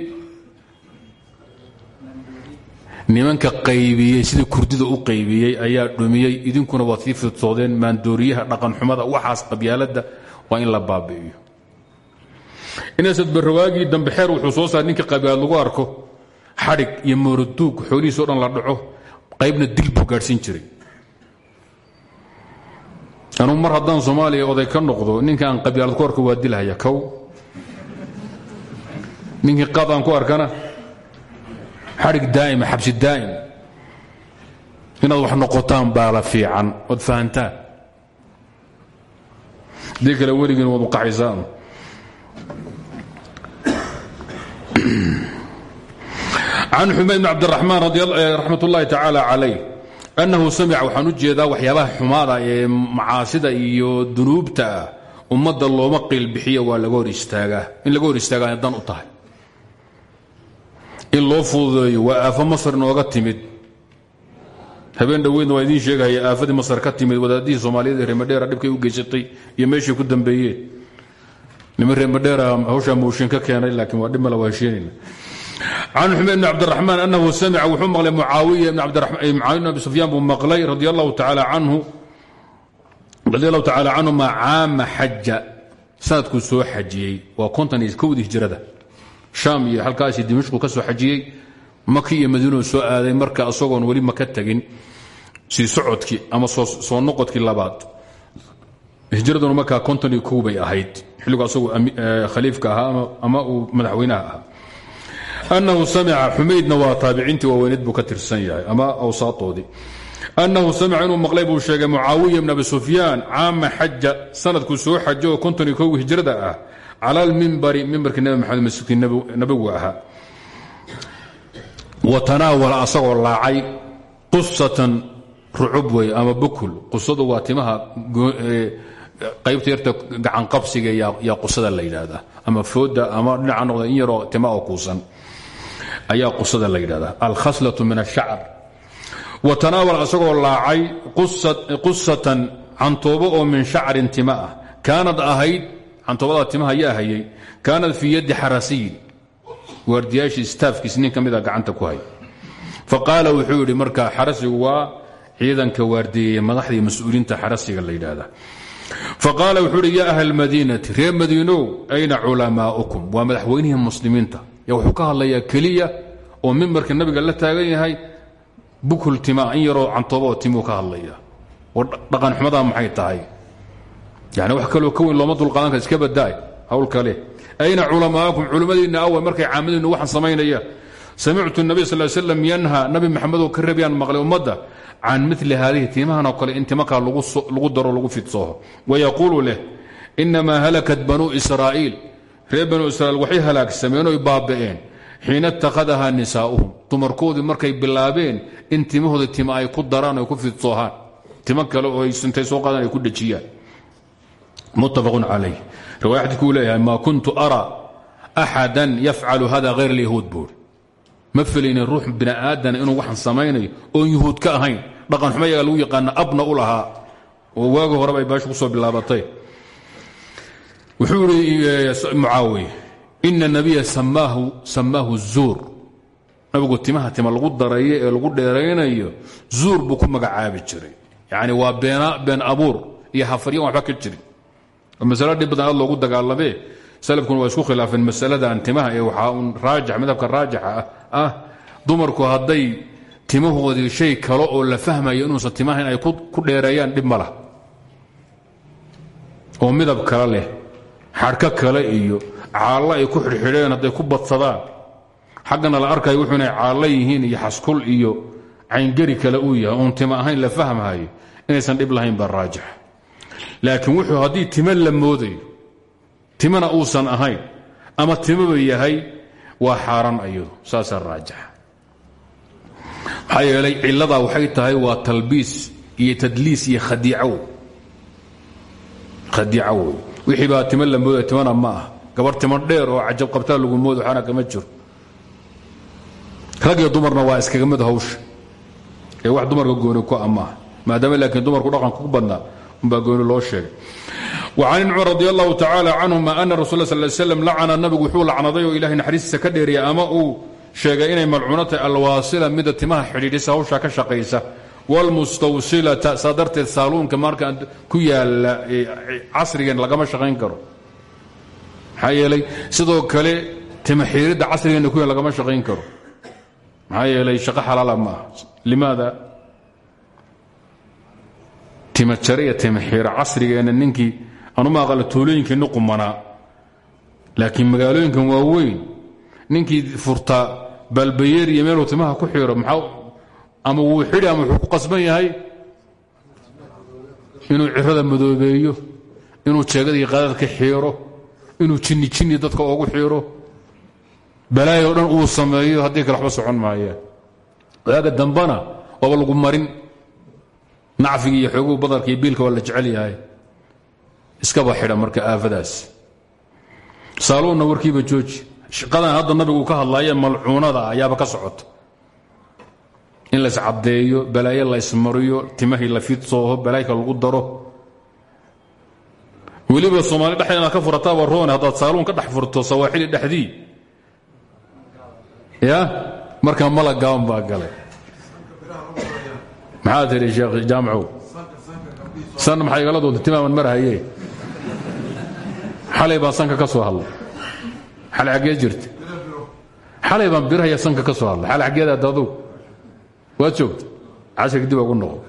nimanka qaybiyey sidii kurdida u qaybiyey ayaa dhumiyey. Idinkuna waad sii fidsoodeen maandooriyaha dhaqanxumada waxaas qabyaaladda waa in la baabi'iyo. Inasad barrawaagii dambe xeer wuxuu soo saar ninka qabyaalad lagu arko xadhig iyo mooraduug xoolihiis o dhan la dhaco qaybna dil buu gaadhsiin jiray. Anuu mar haddaan soomaaliya oday ka noqdo ninka aan qabyaalad ku arko waa dilhaya kow. Ninkii qaad aan ku arkana xadhig daa'ima xabsi daa'im. Inaad wax noqotaan baa la fiican ood fahantaan. Dii kale weligiin waad can xumayd bn cabdiraxmaan raxmat ullaahi tacaala calayh annahu samica waxaan u jeedaa waxyaabaha xumaada ee macaasida iyo dunuubta ah ummadda looma qiilbixiya waa laga hor istaagaa. In laga hor istaagaa dan u tahay. In habeen dhoweydna waa idiin sheegahaya aafadii masar ka timid wadaadihii soomaaliyeed ee reemadheera dhibkay u geysatay iyo meeshay ku dambeeyeen niman reemadheera hawshaa mooshin ka keenay laakiin waa dhib male can xumayd bn cabdiraxmaan anahu samica wuxuu maqlay mucaawiya bn abi sufyaan buu maqlay radi allahu tacaala canhuma caama xaja sanadkuu soo xajiyey waa kontan iyo kowdii hijrada shaam iyo halkaasi dimashqu ka soo xajiyey maki iyo madiinuu soo aaday marka asagoon weli maka tegin sii socodkii ama soo noqodkii labaad hijraduna markaa konton iyo kow bay ahayd xilligu asagu khaliifka ahaa ama uu madaxweynaha ahaa annahu samica xumaydna waa taabiciintii waaweyneed buu ka tirsan ama awsaaoodii annahu samica inuu maqlay buu sheegay mucaawiya abi sufyaan caama xaja sanadkuu soo xajo oo konton iyo hijrada ah cala almimbari mimbarkii nabi maxamed masjidkii nabigu ahaa wa tanaawala asagoo laacay qusatan rucub wey ama bukul qusadu waa timaha qaybta yarta gacanqabsiga yaa qusada la yidhaahdaa ama fooda ama dhinaca noqda in yaroo tima oo ayaa qusada la yidhahdaa. Alkhaslatu min ashacr wa tanaawal asagoo laacay qusatan cantoobo oo min shacrin tima ah. Kaanad ahayd cantoobada timaha yaa hayay kaanad fii yaddi xarasiyin. Waardiyaashii staafkiis nin ka mida gacanta ku hay faqaala wuxuu yidhi marka xarasigu waa ciidanka waardiyeeye madaxdii mas'uuliinta xarasiga la yidhaahda faqaala wuxuu yidhi yaa ahla madiinati reer madiinow ayna culamaa'ukum waa madaxweynihii muslimiinta wuxuu ka hadlayaa keliya oo mimbarka nabiga la taagan yahay bukul tima in yaroo cantoobo oo timuu ka hadlaya. War dhaqan xumadaa maxay tahay? Yani wax kaloo ka weyn looma dulqaadan kara iska badaay hawl kale ayna culamaa'akum culimmadiinna awal markay caamadiinnu waxaan samaynaya. Samictu nabiy sal slam yanha nabi maxamedoo ka rebayaan maqlay ummadda can mili haadihi tiimahanoo kale in timakaa lagu daro lagu fidsooho. Wayaquulu leh inamaa halakat banuu israa'iil reer banuu israiil waxay halaagsameen oy baaba'een xiina ittakhadahaa nisaa'uhum. Dumarkoodii markay bilaabeen in timahooda tima ay ku daraan oy ku fidsoohaan. Timo kale oo intay soo qaadaan ay ku dhejiyaan muttafaqun calayh. Riwaya xadidkuu leeyahay maa kuntu ara axadan yafcalu hada hayr alyahuud buuri ma felaynin ruux bini aadana inuu waxaan samaynayo oon yuhuud ka ahayn. Dhaqan xumo yaga lagu yaqaana ay wuxuu idhi mucaawiya ina nabiya samaahu zuur. Nabigu timaha tima lagu darayo ee lagu dheeraynayo zuur buu ku magacaabi jiray. Yani waa been abuur iyo hafaryan waxba ka jirin. Masalo dhib badan aad loogu dagaalamee. Salafkuna waa isku khilaafeen masaladan timaha ee waxaa un raajix madhabka raajixa ah dumarku hadday timahoodii shay kale oo la fahmayo inuusan timaha in ay ku dheereeyaan dhib ma lah oo midab kale leh xadhko kale iyo caallo ay ku xidhxidheen hadday ku badsadaan. Xaggana la arkayo wuxuu inay caallo yihiin iyo xaskul iyo cayngeri kale uu yahay. Oon tima ahayn la fahmhayo inaysan dhib lahayn baa raajix. Wuxuu haddii tima la moodayo timana uusan ahayn ama timaba yahay waa xaaraan ayadu. Saasaa raajixa maxaa yeelay waxay tahay waa talbiis iyo tadliis iyo khadiico wey wixii baa tima la moodaya timana ma ah gabar timo dheer oo cajab qabtaa lagu moodo waxaana kama jiro. Rag iyo dumarna waa iskaga mid hawsha. Ee wax dumarka gooni ku amaaha maadaama laakiin dumarku dhaqanka ku badnaa umbaa gooni loo sheegay. وcan ibn cumar radi allahu tacaala canhuma ana rasul sal slm lacana nabigu wuxuu lacnaday oo ilahay naxariistiisa ka dheeriyay ama uu sheegay inay malcuuno tahay alwaasila mida timaha xidhiidhisa hawshaa ka shaqaysa wاlmustawsilata saa darteed saaluunka marka ku yaalla casrigan lagama shaqayn karo. Maxaa sidoo kale tima xiiridda casrigeena ku yaal lagama shaqayn karo. Maxaa shaqo xalaala ma aha limaada tima jare iyo tima xiira casrigeenna ninkii anuma aqala tuulooyinkiinni qumanaa laakiin magaalooyinkan waaweyn ninkii furtaa balbayeer iyo meeluu timaha ku xiiro maxaa ama wuu xidhi ama wuxuu qasban yahay inuu cirada madoobeeyo inuu jeegadii qaadadka xiiro inuu jinni jinni dadka oogu xiiro. Balaayo dhan uu sameeyo haddii kale waxba socon maayaan waaga dambana waaba lagu marin. Nacfiga iyo xooguhu badarka iyo biilka waa jecel yahay. Iskaba xidha marka aafadaas. Saaluunna warkiiba jooji. Shaqadan hadda nabigu ka hadlaya malcuunada ayaaba ka socota in layscaddeeyo balaayo laysmariyo timahii la fidsooho balaayka lagu daro. Weliba soomaali dhexdeed inaad ka furataaba roone haddaad saaluun ka dhex furto sawaaxili ya? Markaa mala gaaban baa galay. Maxaa tidhi sheekh san maxay igala doonta? Timaaman marahaye xalay baan sanka ka soo hadlay. Xalay xaggee jirta xalay baan sanka ka soo hadlay. Xalay xaggeeda adadu waad joogta casharka dib ugu noqo.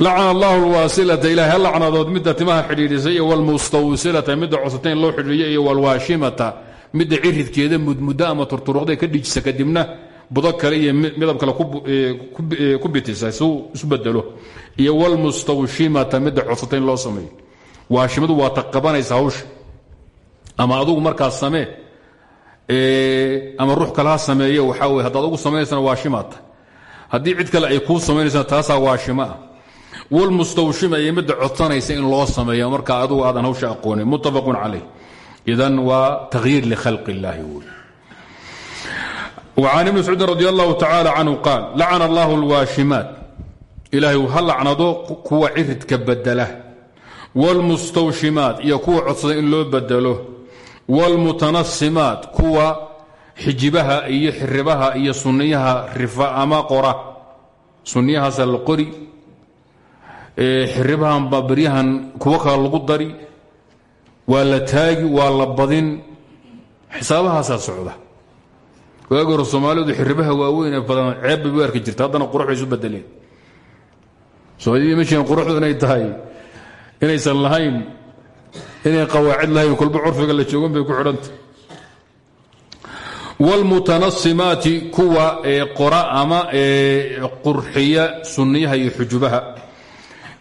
Lacana allahu alwaasilata ilahay ha lacnadood timaha xidhiidhisay iyo walmustawsilata midda cosata in loo xidhiiyo iyo walwaashimata midda ciridkeeda mudmudda ama turturuqda ka dhijisa kadibna budo kale iyo midab kale ku bitisa suu isu bedelo iyo walmustawshimata midda cosata in loo sameeyo. Waashimadu waa ta qabanaysa hawsha. Ama adugu markaas samee ama ruux kale ha sameeye waxaa wey haddaad ugu samaynaysana waashimaata haddii cid kale ay kuu samaynaysa taasaa waashimo ah walmustawshima iyo midda in loo sameeyo markaa adugu aadan hawsha aqoonin. Muttafaqun calayh. Idan waa takhyiir likhalqi illaahi wy can ibni scuudin radi allahu tacaala canhu qaal lacana allahu alwaashimaat. Ilaahay ha lacnado kuwa ciridka bedela waalmustawshimaat iyo kuwa codsada in loo bedelo waalmutanasimaat kuwa xijibaha iyo xiribaha iyo sunniyaha rifa ama qora. Sunniyahaasa la qori xiribahan baa beryahan kuwo lagu dari waa la taagi waa la badin. Xisaabahaasaa socda. Waagi hore soomaalidu xiribaha waaweyn ee badan ceeb bay u jirta haddana qurux isu bedeleen soomaalidii ma sheegen quruxdu inay tahay inaysan lahayn inay qawaacid lahayn kolba curfiga la joogan bay ku xidhanta wاlmutanasimaati kuwa qora ama qurxiya sunniyaha iyo xujubaha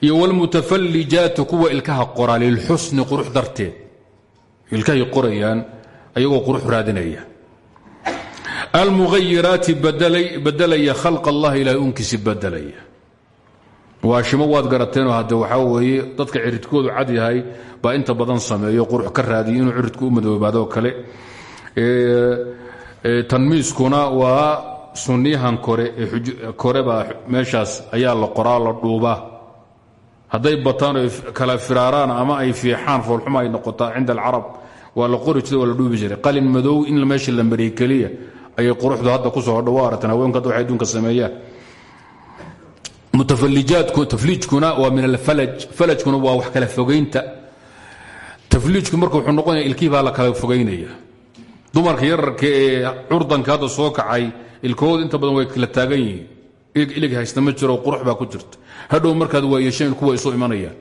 iyo wاlmutafallijaati kuwa ilkaha qora lilxusni qurux darteed ilkahay qorayaan ayagoo qurux raadinaya almughayiraati badelaya khalq allah ilahay unkiisi waashimo waad garateenoo hadde waxaa weeye dadka ciridkoodu cad yahay baa inta badan sameeyo qurux ka raadiyo inuu ciridku madoobaado kale tanmiiskuna waa sunniyahan kore korebaa meeshaas ayaa la qoraa la dhuubaa. Hadday bataan kala firaaraan ama ay fiixaan foolxuma ay noqotaa cinda alcarab waa la qori jiray waa la dhuubi jiray. Qalin madow in meesha la mariyey keliya ayay quruxdu hadda ku soo hodho waa aragteen haweenku hadda waxay adduunka sameeyaan. Mutafalijaadku tafliijkuna waa min alfalaj falajkuna waa wax kala fogaynta tafliijku marka wuxuu noqonaya ilkii la kala fogaynaya dumarka yararka ee curdanka hadda soo kacay ilkahoodu inta badan way kala taagan yihiin. Ilig haysta ma jiro qurux baa ku jirta. Hadhow markaad waayesheen kuwa isu imanayaan.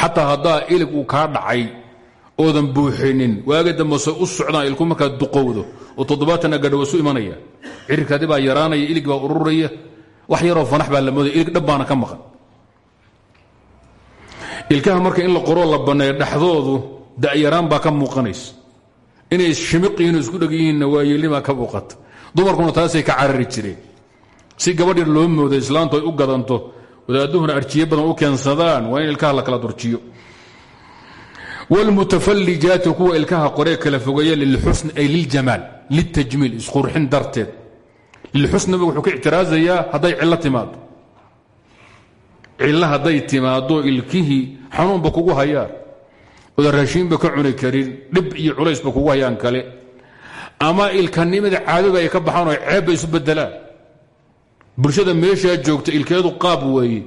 Xataa ilig uu kaa dhacay oodan buuxinin waaga dambase u socdaan ilku markaad duqowdo oo toddobaatan agadhow isu imanaya ciribkaadi baa yaraanaya ilig baa ururaya. Wax yaroo fanax baa la moodaya ilig dhab ka maqan. Ilkaha marka in la qoroo la banneeyo dhexdoodu da'yaraan baa ka muuqanaysa inay shimiqihiin isku dheg yihiinna waayeelnimaa ka muuqata dumarkuna taasay ka carari jireen. Si gabadh yar loo moodo islaantu ay u gadanto wadaaduhuna arjiye badan u keensadaan waa in ilkaha la kala durjiyo. Wlmutafallijaati kuwa ilkaha qoree kala fogeeya lilxusn ay liljamaal litajmiil isqurxin darteed. Lilxusn nabigu wuxuu ka ictiraazayaa hadday cillo timaado cillo hadday timaado ilkihii xanuunba kugu hayaan oda raashiinba ka cuni karin dhib iyo culaysba kugu hayaan kale. Ama ilkanimada caadada ay ka baxaan oo ceebba isu bedelaan bulshada meeshaa joogta ilkeedu qaab weeye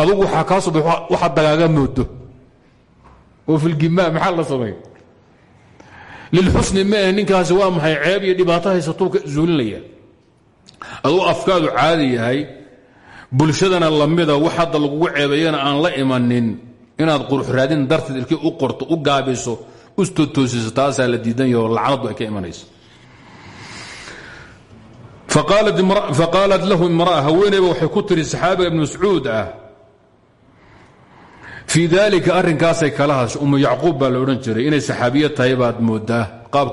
adugu waxaa kaa soo bax waxaad dagaaga moodo. Oo filgimaa maxaa la samay? Lilxusni maahe ninkaasi waa maxay? Ceeb iyo dhibaato haysatuu ka zuulinaya. Aduu afkaadu caadi yahay bulshadana lamida wax hadda lagugu ceebeeyana aan la imanin inaad qurux raadin darteed ilkii u qorto u gaabiso ustotoosiso taasaa la diidan yaho lacnadu ay ka imanayso faqaalat lahu imraa haweeneyba waxay ku tiri saxaabiga ibn mascuud ah fii dalika arrinkaasay kala hadashay umu yacquub baa la jiray inay saxaabiya tahay baad moodaa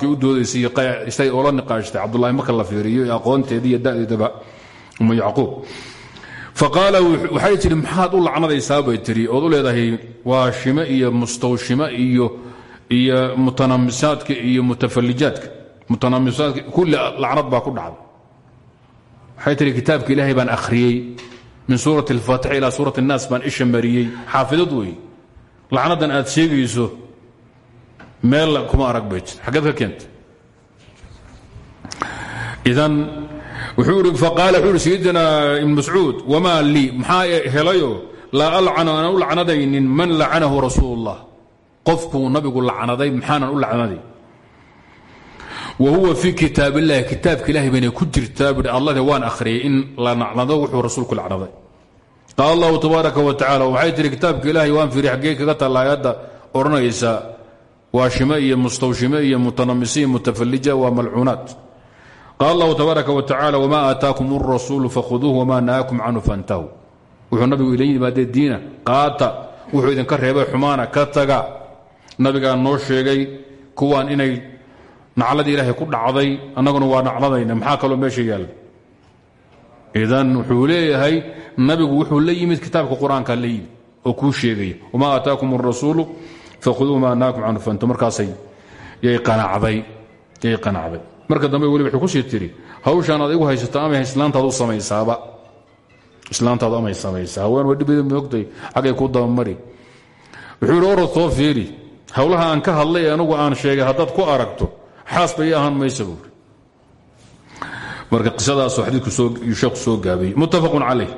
u doodaysay say oola niqaashtay cabdulahi marka la fiiriyo aqoonteedii iyo dadeedaba umu faqaala waxay tihi maxaad u lacnadaysaa? Bay tihi ood u leedahay waa shime iyo mustawshime iyo iyo mutanamisaadka iyo mutafalijaadka mutanamisaadka kulli lacnad baa ku dhacday. Waxay tihi kitaabka ilaahay baan akhriyey min suurati alfaatix ilaa suurat الnaas baan isha mariyey. Xaafidad wey. Lacnadan aad sheegayso meel kuma arag bay jir xaggeed idan ihi sayidina ibn mascuud wamaa lii maxaa helayo? Laa alcanu aanan u lacnadaynin man lacanahu rasuul اllah qofkuu nabigu lacnaday maxaanan u lacnaday wa huwa fii kitaab illahi kitaabka ilahay bayna ku jirtaa bui allade waan akhriyay in la nacnado wuxuu rasuulku lacnaday. Qaal allahu tabaaraka wa tacala waxay tihi kitaabka ilaahay waan fiiri xaggee kaga taalla aayadda odhanaysa. Waashime iyo mustawshime iyo mutanamisiin mutafallija waa malcuunaat qaal allahu tabaaraka wa tacaala wmaa aataakum alrasuulu fakhuduuh wamaa nahaakum canhu fantahu. Wuxuu nabigu idin yimaadee diina qaata. Wuxuu idinka reebay xumaana ka taga. Nabigaa noo sheegay kuwaan inay nacladii ilaahay ku dhacday annaguna waa nacladayna maxaa kaloo meesha yaalla? Idan wuxuu leeyahay nabigu wuxuu la yimid kitaabka qur'aanka la yimid oo kuu sheegaya wamaa aataakum alrasuulu fakhuduuh wamaa nahaakum canhu fantahu. Markaasay yay qanacday marka dambe weli waxay ku sii tiri hawshaan aad igu haysato ama islaantaad u samaysaaba? Islaantaadu amay samaysaa haween waa dhibida moogtay xaggay ku dabamari wuxuu yidhi orod soo fiiri. Howlaha aan ka hadlay anugu aan sheegay haddaad ku aragto xaas bay ii ahaan maysa buuri marka qisadaasoo xadiidku sheekhu soo gaabiyey muttafaqun calayh.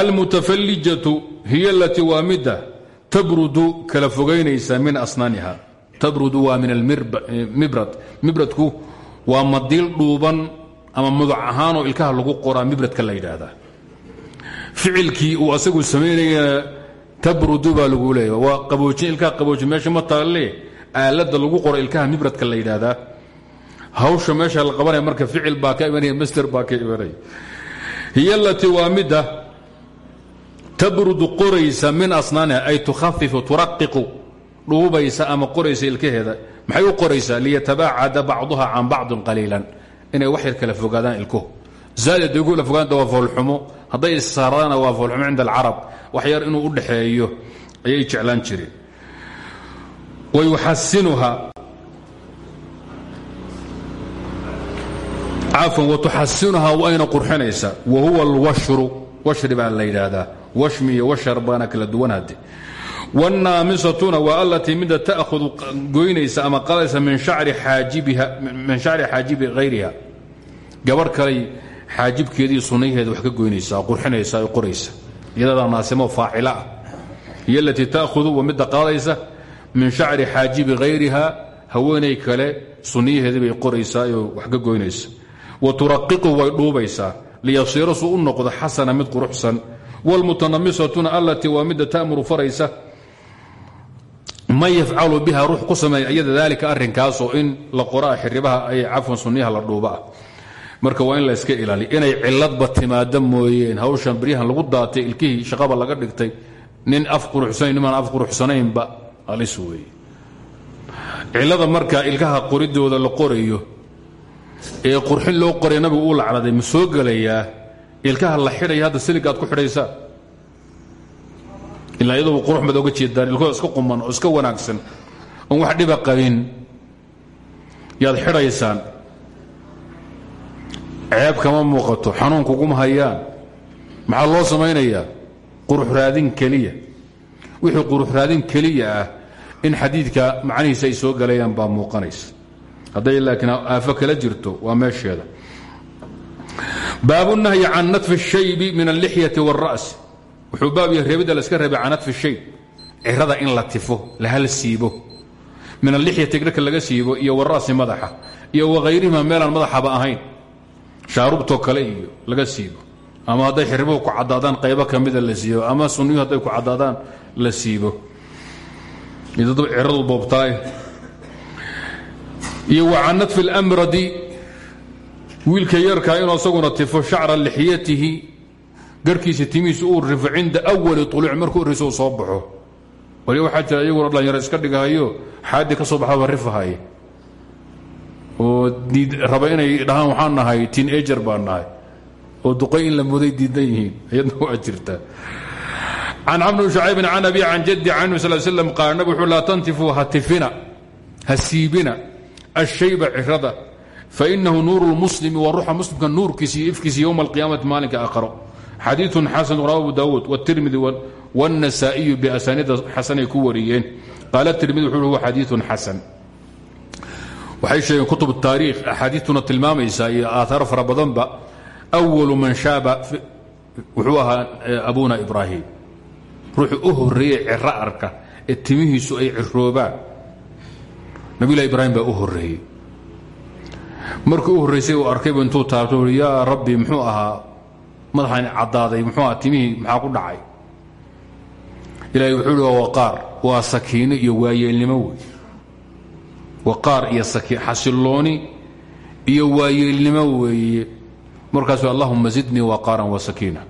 Almutafallijatu hiya alatii waa midda tabrudu kala fogaynaysa min asnaaniha. Tabrudu waa min almibrad mibradku waa madiil dhuuban ama muduc ahaanoo ilkaha lagu qoraa mibradka la yidhaahdaa. Ficilkii uu asagu samaynaya tabrudu baa lagu leeya waa qaboojin ilkaha qaboojin. Meesha ma taalle aaladda lagu qoro ilkaha mibradka la yidhaahdaa. Hawsha meesha la qabanaya marka ficil baa ka imanaya master baa ka imanaya. Hiy alatii waa midda tabrudu qoraysa min asnaaniha ay tukhafifu turaqiqu dhuubaysa ama qoraysa ilkaheeda maxay u qoraysaa? Liyatabaacada bacduha can bacdin qaliilan. Inay wax yar kala fogaadaan ilkuhu zaadad ay kula fogaanta waa foolxumo. Hadday issaaradaana waa foolxumo cinda alcarab. Wax yar inuu u dhaxeeyo ayay jeclaan jireen. Wayuxasinuha cafwan watuxasinuha wayna qurxinaysaa. Wa huwa alwashru. Washri baa la yidhaahdaa. Washmi iyo washar baana wاnnaamisatuna waa alatii mida ta'hudu goynaysa ama qalaysa min shacri xaajibi hayriha gabarh kaley xaajibkeedii sunnayaheeda wax ka goynaysaa qurxinaysa ay qoraysa iyadadaa naasimo faacila ah hiyo alatii ta'hudu waa midda qaadaysa min shacri xaajibi hayriha haweenay kale sunniyaheedii bay qoraysaa oo wax ka goynaysa wa turaqiqu way dhuubaysaa liyasiira suu u noqdo xasana man yafcalu biha ruux ku sameeya iyada daalika arrinkaasoo in la qoraa xiribaha ay cafwan sunniyaha la dhuuba ah. Marka waa in la iska ilaaliya inay ciladba timaado mooyeen. Hawshan baryahan lagu daatay ilkihii shaqaba laga dhigtay. Nin af quruxsanayn nimaan af quruxsanaynba halis weeye. Cillada marka ilkaha qoridooda la qorayo ee qurxin loo qoraya nabigu uu lacnaday ma soo gelayaa? Ilkaha la xidhaya hadda siliga aad ku xidhaysaa ilaa iyaduba qurux baad oga jeedaan ilkooda iska quman oo iska wanaagsan oon wax dhiba qabin yaad xidhaysaan ceeb kama muuqato xanuun kuguma hayaan maxaa loo samaynayaa qurux raadin keliya wixii qurux raadin keliya ah in xadiidka macnihiisa ay soo galayaan baa muuqanaysa hadday laakiin aafo kala jirto waa meesheeda baabu nahyi can natfi الshaybi min allixyati wاlra's wuxuu baab yahay reebidda la iska reebay can natfi shayb cirada in la tifo la hal siibo. Min allixyati dharka laga siibo iyo wara'si madaxa iyo wakayrihima meelaan madaxaba ahayn. Shaarubtoo kale iyo laga siibo. Ama hadday xiribuhu ku caddaadaan qaybo ka mida la siibo. Ama sunniyuhu hadday ku caddaadaan la siibo. Ciradu boobtaaye iyo wa can natfi اlamradi wiilka yarkaa inuu asaguna tifo shacra lixyatihi garhkiisa timihiisa uu rifo cinda awali uluuc markuu horraysa uu soo baxo. Wali waxaa jira iyaguna dhalinyaro iska dhigahayo xaadii ka soo baxdaba rifahaye oo raba inay dhahaan waxaan nahay tiin ejer baan nahay. Oo duqay in la muday diidan yihiin iyadna waa jirtaa can camr shucaybin can abi can jaddi can sal slam qaala nabig wuxuu laa tantifuu ha tifina ha siibina ashayba cirada fainahu nuuru lmuslimi waa ruuxa muslimka nuurkiisa iyo ifkiisa yowma alqiyaamati maalinka aakharo xadiiun xasan rawa abu daawuud wاtirmidi wاnnasaa'iyu biasaniida xasanay ku wariyeen. Qaala tirmidi wuxuu huwa xadiiun xasan. Waxay sheegeen kutub taariikh axaadiituna tilmaamaysaa iyo aaaar fara badanba. Walu man shaaba wuxuu ahaa abuna ibraahim. Ruuxuu u horeeyey ciro arka ee timihiisu ay ciroobaan nabiyulahi ibraahim baa u horeeyey markii u horraysay uu arkaybu intuu taabto ui yaa rabbi muxuu ahaa madaxaan caddaaday muxuu ahaa timihii maxaa ku dhacay? Ilahay wuxuu hi waa waqaar waa iyo waayeelnimo wey waqaar iyo xasillooni iyo waayeelnimo weeye. Markaasuu allahuma zidnii waqaaran wasakiina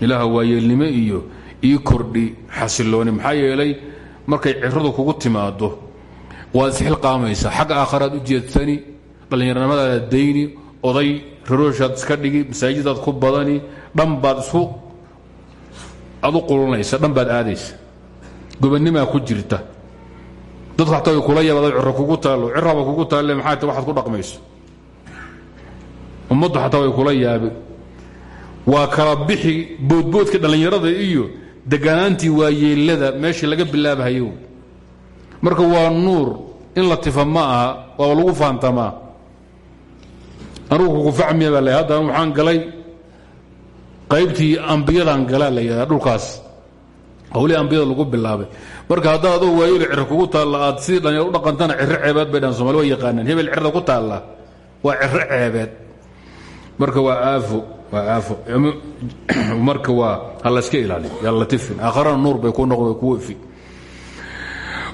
ilaaha waayeelnimo iyo ii kordhi xasillooni maxaa yeelay markay ciradu kugu timaado waad isxilqaamaysaa xagga aakharaad u jeedsani dhallinyaronimadaada dayni oday rarooshaad iska dhigi masaajidaad ku badani dhan baad isu aad u qulanaysa dhan aadaysa. Gobanimaa ku jirta. Dadku xataa way kula yaabada ciro kugu taallo ciraba kugu taalle maxaa ta waxaad ku dhaqmayso? Ummaddu xataa way kula yaabeen waa kala bixi boodboodka dhallinyarada iyo deganaantii waayeelada meeshii laga bilaabahayo marka waa nuur in la tifa ma aha lagu faantamaa anugu kukuamiya baa la hadda waxaan galay qaybtii ambiyadaan galaa la dhulkaas. Hawlihii ambiyada lagu bilaabay. Marka haddaa adoo waayol cir kugu taalla aad si dhan u dhaqantana ciro ceebeed bay dhan somali waa hebel cirada ku taalla waa ciro ceebeed. Marka waa aafo waa aafo marka waa ha layska ilaaliyo yalatifin aakharana nuur bay ku noqdo kuwefi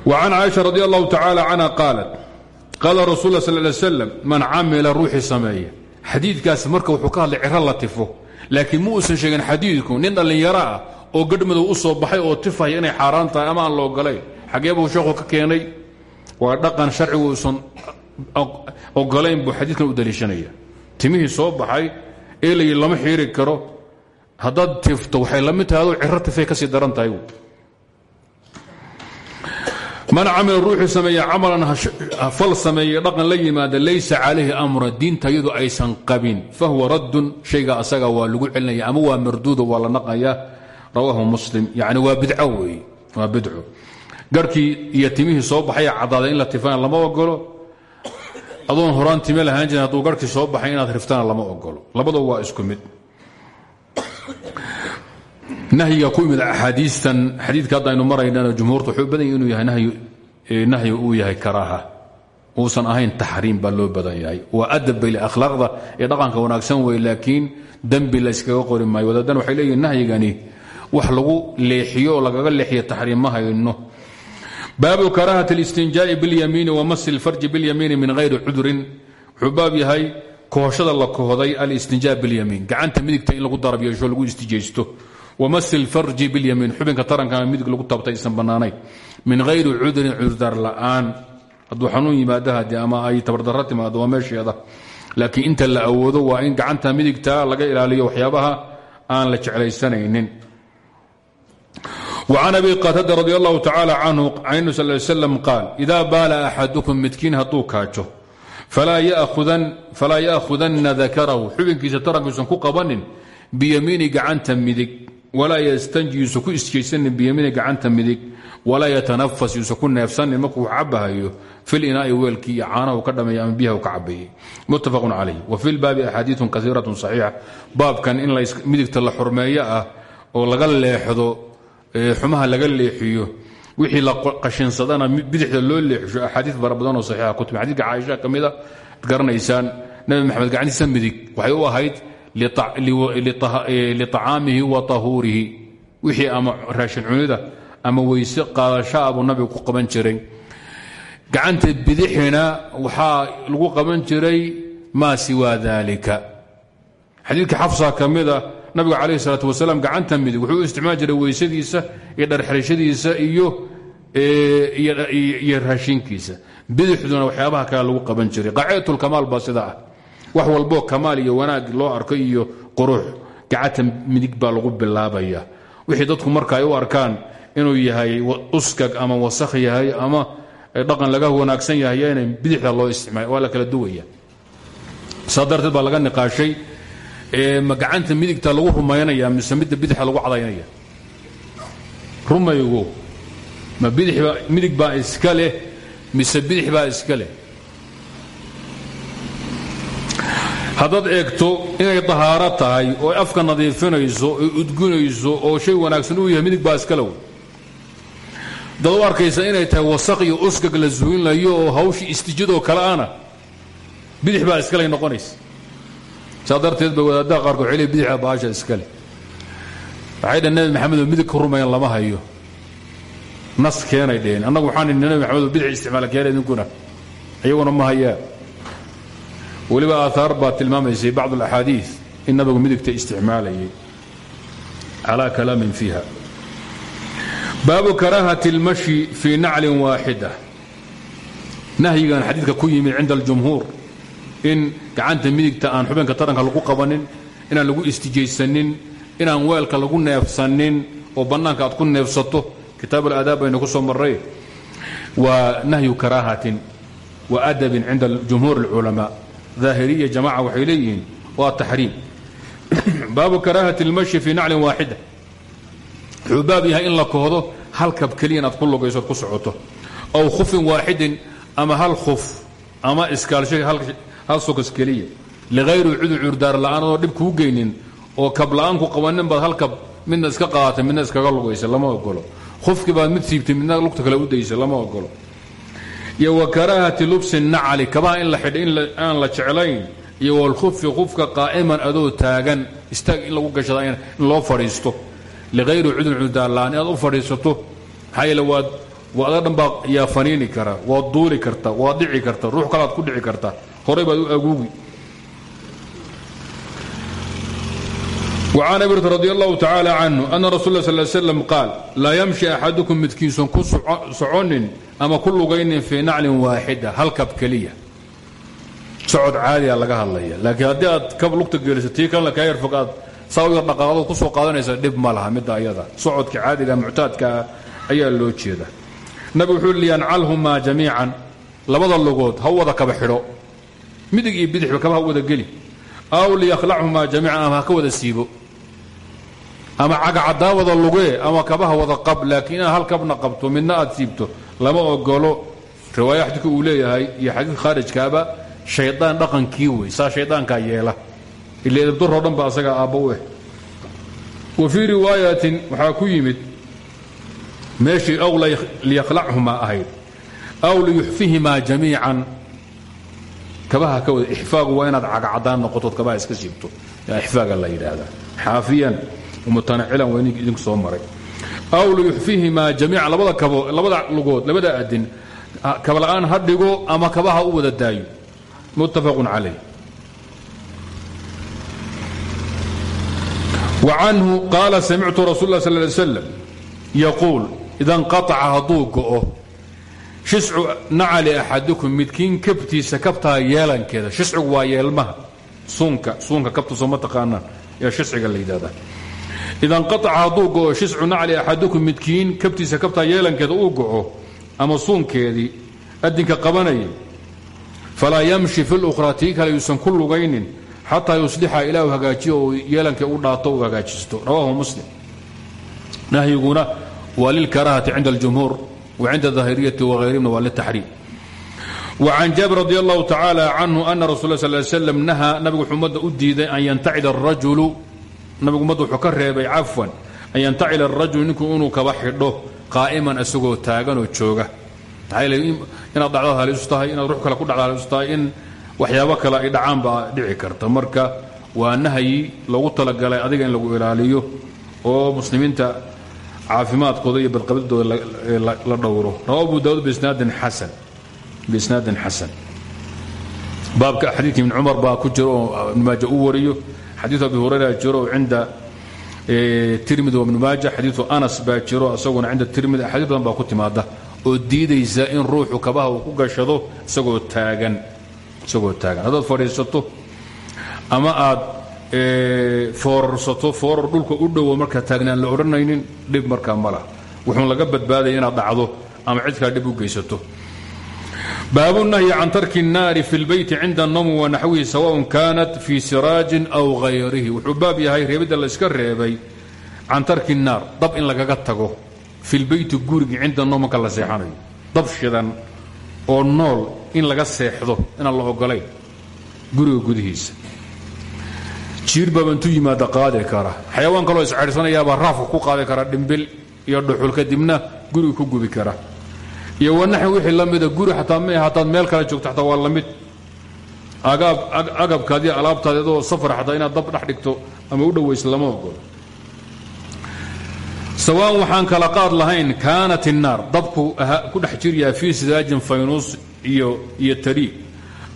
wa can caaisha radi allahu tacaala canha qaalat qaala rasul sal l slm man camila ruuxii sameeya xadiidkaas marka wuxuu ka hadlay ciro la tifo laakiin ma uusan sheegin xadiidku nin dhallinyaro ah oo gadhmadow u soo baxay oo tifaya inay xaaraan tahay ama aan laogolayn xagee buu sheekhu ka keenay waa dhaqan sharcigu uusan ogolayn buu xadiidkan u daliishanaya timihii soo baxay ee layi lama xiiri karo haddaad tifto waxay la mid tahay adoo ciro tifay ka sii daran tahay man camila ruuxuu sameeya camalan fal sameeye dhaqan la yimaada laysa calayhi amra diinta yadu aysan qabin. Fahuwa raddun shayga asaga waa lagu celinaya ama waa marduudo waa la naqaya. Rawaahu muslim. Yani waa bidco weeye waa bidco. Garhkii soo baxaya caddaaday in la tifana lama ogolo adoon horaan time lahaan jirin hadduu soo baxay inaad riftana lama ogolo labadaba waa isku mid nahyiga ku imid axaadiistan xadiidka hadda aynu maraynana jumhuurta wuxuu badan yahy inuu yahay nahyi uu yahay karaaha uusan ahayn taxriim baa loo badan yahay waa adab bay akhlaaqda ee dhaqanka wanaagsan wey laakiin dembi layskaga qori maayo wadaadana waxay leeyihin nahyigani wax lagu leexiyo oo lagaga leexiyo taxriim ma hayno baabu karaahat اlistinjaa'i biاlyamiini wamasi اlfarji biاlyamiini min hayri cudurin wuxuu baab yahay kohashada la kohday alistinjaa biاlyamiin gacanta midigta in lagu darab yeesho lagu istijaysto wamasi lfarji bilyamiin xubinka tarankaa midig lagu taabtay aysan bannaanayn min hayri cudurin cudurdaar la'aan hadduu xanuun yimaadahade ama ay tabardaro timaado waa meesheeda laakiin inta la awoodo waa in gacanta midigta laga ilaaliyo waxyaabaha aan la jeclaysanaynin وcan abi qatada radi allahu tacala canhu can nabi sal slam qaal ida baala axadukum midkiin hadduu kaajo falaa ya'khudanna dakarahu xubinkiisa tarankiisan ku qabanin biyamiini gacanta midig walaa yastanji yuusan ku isjaysanin biyamiini gacanta midig walaa yatanafas yuusan ku neefsanin markuu cabahayo filinaai weelkii iyo caanahu ka dhameeya ama biyaha u ka cabeeyey muttafaqu calayh. Wa fi lbaabi axaadiiun kaiiratun saxiixa. Baabkan in midigta la xurmeeyo ah oo laga leexdo xumaha laga leexiyo wixii la qashinsadana bidixda loo leexisho axaadii fara badan oo saxiixa ku timi xadiidka caaisha ka mida garanaysaan nabi maxamed gacantiisa midig waxay u ahayd liطacaamihi wa tahuurihi. Wixii ama raashin cunida ama weyse qaadashaa buu nabigu ku qaban jiray. Gacanta bidixina waxaa lagu qaban jiray maa siwaa dalika xadiidka xafsa ka mida nabigu calayh salaat wasalaam gacanta midig wuxuu u isticmaali jiray weysadiisa iyo dharxirashadiisa iyo iyo raashinkiisa. Bidixduna waxyaabaha kale lagu qaban jiray. Qaacidatulkamaal baa sida ah wax walboo kamaal iyo wanaag loo arko iyo qurux gacanta midig baa lagu bilaabaya. Wixii dadku marka ay u arkaan inuu yahay uskag ama wasakh yahay ama dhaqan laga wanaagsan yahay ina bidixda loo isticmaal waa la kala duwaya. Saa darteed baa laga niqaashay ma gacanta midigta lagu rumaynaya mise midda bidxa lagu cadaynaya? Rumaygu ma midig baa iska leh mise bidix baa iska leh haddaad eegto inay dahaaro tahay oo afka nadiifinayso oo udgunayso oo shay wanaagsan uu yahay midig baa iskale wey dad u arkaysa inay tahay wasaq iyo usgag la suulinayo oo hawshii istijadoo kale ana bidix baa iskaley noqonaysa. Saa darteed ba wadaadaha qaarkood xili bidixa baasha iskale waxay dhaheen nabi maxamedoo midig ka rumayan lama hayo. Nas keenay dheheen. Annagu waxaan idhi nabi maxamedoo bidix isticmaala keena idinkuna. Iyaguna ma hayaa weliba aaaar baa tilmaamaysay bacd alaxaadiid in nabigu midigta isticmaalayay calaa kalaamin fiiha. Baabu karaahati اlmashi fii naclin waaxida nahyigan xadiidka ku yimid cinda aljumhuur in gacanta midigta aan xubinka taranka lagu qabanin inaan lagu istijaysanin inaan weelka lagu neefsanin oo bannaanka aad ku neefsato kitaab alaadaab baynu ku soo marray. Waa nahyu karaahatin wa adabin cinda jumhuur اlculamaa daahiriya jamaca waxay leeyihiin waa taxriim. Baabu karaahati اlmashi fii naclin waaxida. Wuxuu baab yahay in la kohdo hal kab keliya inaad ku lugayso od ku socoto. Aw khufin waaxidin ama hal khuf ama iskaalshay hal sokas keliya. Lighayri cudur cudurdaar la'aanadoo dhib kuu geynin oo kab la'aan ku qabanin baad hal kab midna iska qaadatay midna iskaga lugaysa lama ogolo khufkii baad mid siibtay midna lugta kale u lama ogolo iyo wa karaahati lubsi nacli in la xidha aan la jeclayn iyo walkhufi khufka qaa'iman adoo taagan istaag in lagu gashada in loo fadhiisto. Lighayri cudun cudurdaarla'aan inaad u fadhiisato maxaa yeele waad waada dhan baa yaa faniini kara waad duuli karta waad dhici karta ruux kalaad ku dhici karta horay baad u وcan abi radi اllahu tacaalى canhu ana rasul ا sl slam qaal laa ymshi axadukum midkiisan ku soconin ama ku lugaynin fii naclin waaxida hal kab keliya socod caadiya laga hadlaya laakiin haddii aad kab lugta geliso tii kalena kaa yar fog aad saa u yar dhaqaaqdo kusoo qaadanaysa dhib ma laha midda ayada socodka caadiga muctaadkaa ayaa loo jeeda nabig wuxuu liyancalhumaa jamiican labada lugood ha wada kaba xidho midig iyo bidixba kaba ha wada geli aw liyakhlachumaa jamiican ama ha ka wada siibo ama cagacaddaa wada lugee ama kabaha wada qab laakiin inaad hal kabna qabto midna aad siibto. Lama ogolo riwaaya xadiidka uu leeyahay iyo xadiid khaarijkaaba shaydaan dhaqankii wey saa shaydaankaa yeela. Ila edabdaroo dhan ba asagaa aabba u eh. Wa fii riwaayatin waxaa ku yimid meeshii aw liyakhlachumaa ahayd aw liyuxfihimaa jamiican. Kabaha ka wada ixfaagu waa inaad cagacadaan noqotood kabaha iska siibto. Ixfaaga la yidhaahdaa. Xaafiyan mutanacilan waa nin idinku soo maray. Aw liyuxfihimaa jamiica labada kabo labada lugood labada adin kaba la'aan ha dhigo ama kabaha u wada daayo. Muttafaqun calayh. Wa canhu qaala samictu rasuul اlah sal ly slam yaquul ida nqaaca hadduu go'o shiscu nacali axadukum midkiin kabtiisa kabtaa yeelankeeda. Shiscigu waa yeelmaha suunka suunka kabta soo ma taqaanaan ee shisciga la yidhahdaa ida nqaaca hadduu go'o shiscu nacli axadikum midkiin kabtiisa kabtaa uu go'o ama suunkeedii adinka qabanaya falaa yamshi fi lukhraa tii kale yuusan ku lugaynin xataa hagaajiyo yeelankii u dhaato u hagaajisto. Rawaahu muslim. Nahyiguna waa lilkarahati cinda اljumhuur wa cinda dahiriyati whayrihimna waa litaxriim وcan jaabir radi allahu tacaala canhu ana rasul sl slam nahaa nabigu wuxuu ummadda u diiday an yantacida arajulu nabigu ummadda wuxuu ka reebay cafwan an yantacila arajulu ninku inuu kaba xidho qaa'iman isagoo taaganoo jooga. Inaad dhacdo halisu tahay inaad ruux kale ku dhacdo halisu tahay in waxyaabo kale ay dhacaan baa dhici karta. Marka waa nahyi loogu talagalay adiga in lagu ilaaliyo oo muslimiinta caafimaadkooda iyo badqabadooda la dhowro. Rawa abu daawud bisnaadin xasan baabka xadiidka ibn cumar baa ku jiro oo ibn u wariyo xadiiu abi hurayra jiro cinda tirmidi wa ibnu maaja xadiiu anas baa jiro isaguna cinda tirmidi axaadiis badan baa ku timaada oo diidaysa in ruuxu kabaha uu ku gashado isagoo taagan isagoo taagan. Haddaad fadhiisato ama aad foorarsato foorar dhulka u dhowo markaa taagnaan la odhanaynin dhib markaa ma lah wuxuun laga badbaadaya inaad dhacdo ama cid kale dhib u geysato baabu nahyi can tarki naari fi lbeyti cinda anawmi wanaxwihi sawaءn kanat fii siraajin aw hayrihi wuxuu baab yahay reebidda la yska reebay can tarki naar dab in lagaga tago fi lbeyti gurigi cinda nom marka la seexanayo. Dab shidan oo nool in laga seexdo inaan la ogolayn guriga gudihiisa. Jiir baabantu yimaada qaadi kara. Xayawaan kaloo iscedhsanayaabaa raafka ku qaadi kara dhimbil iyo dhuxul kadibna guriga kara iyo wanaxi wixii la guri xataa ma hataad meel kale joogto xataa waa la mid. Agabkaadi alaabtaadi adoo safar xataa inaad dab dhex dhigto ama u dhowaysa lama ogolo sawaan waxaan kala qaad lahayn kaanat الnaar dabku ku dhex jiryaa fii sidaajin faynuus iyo tariig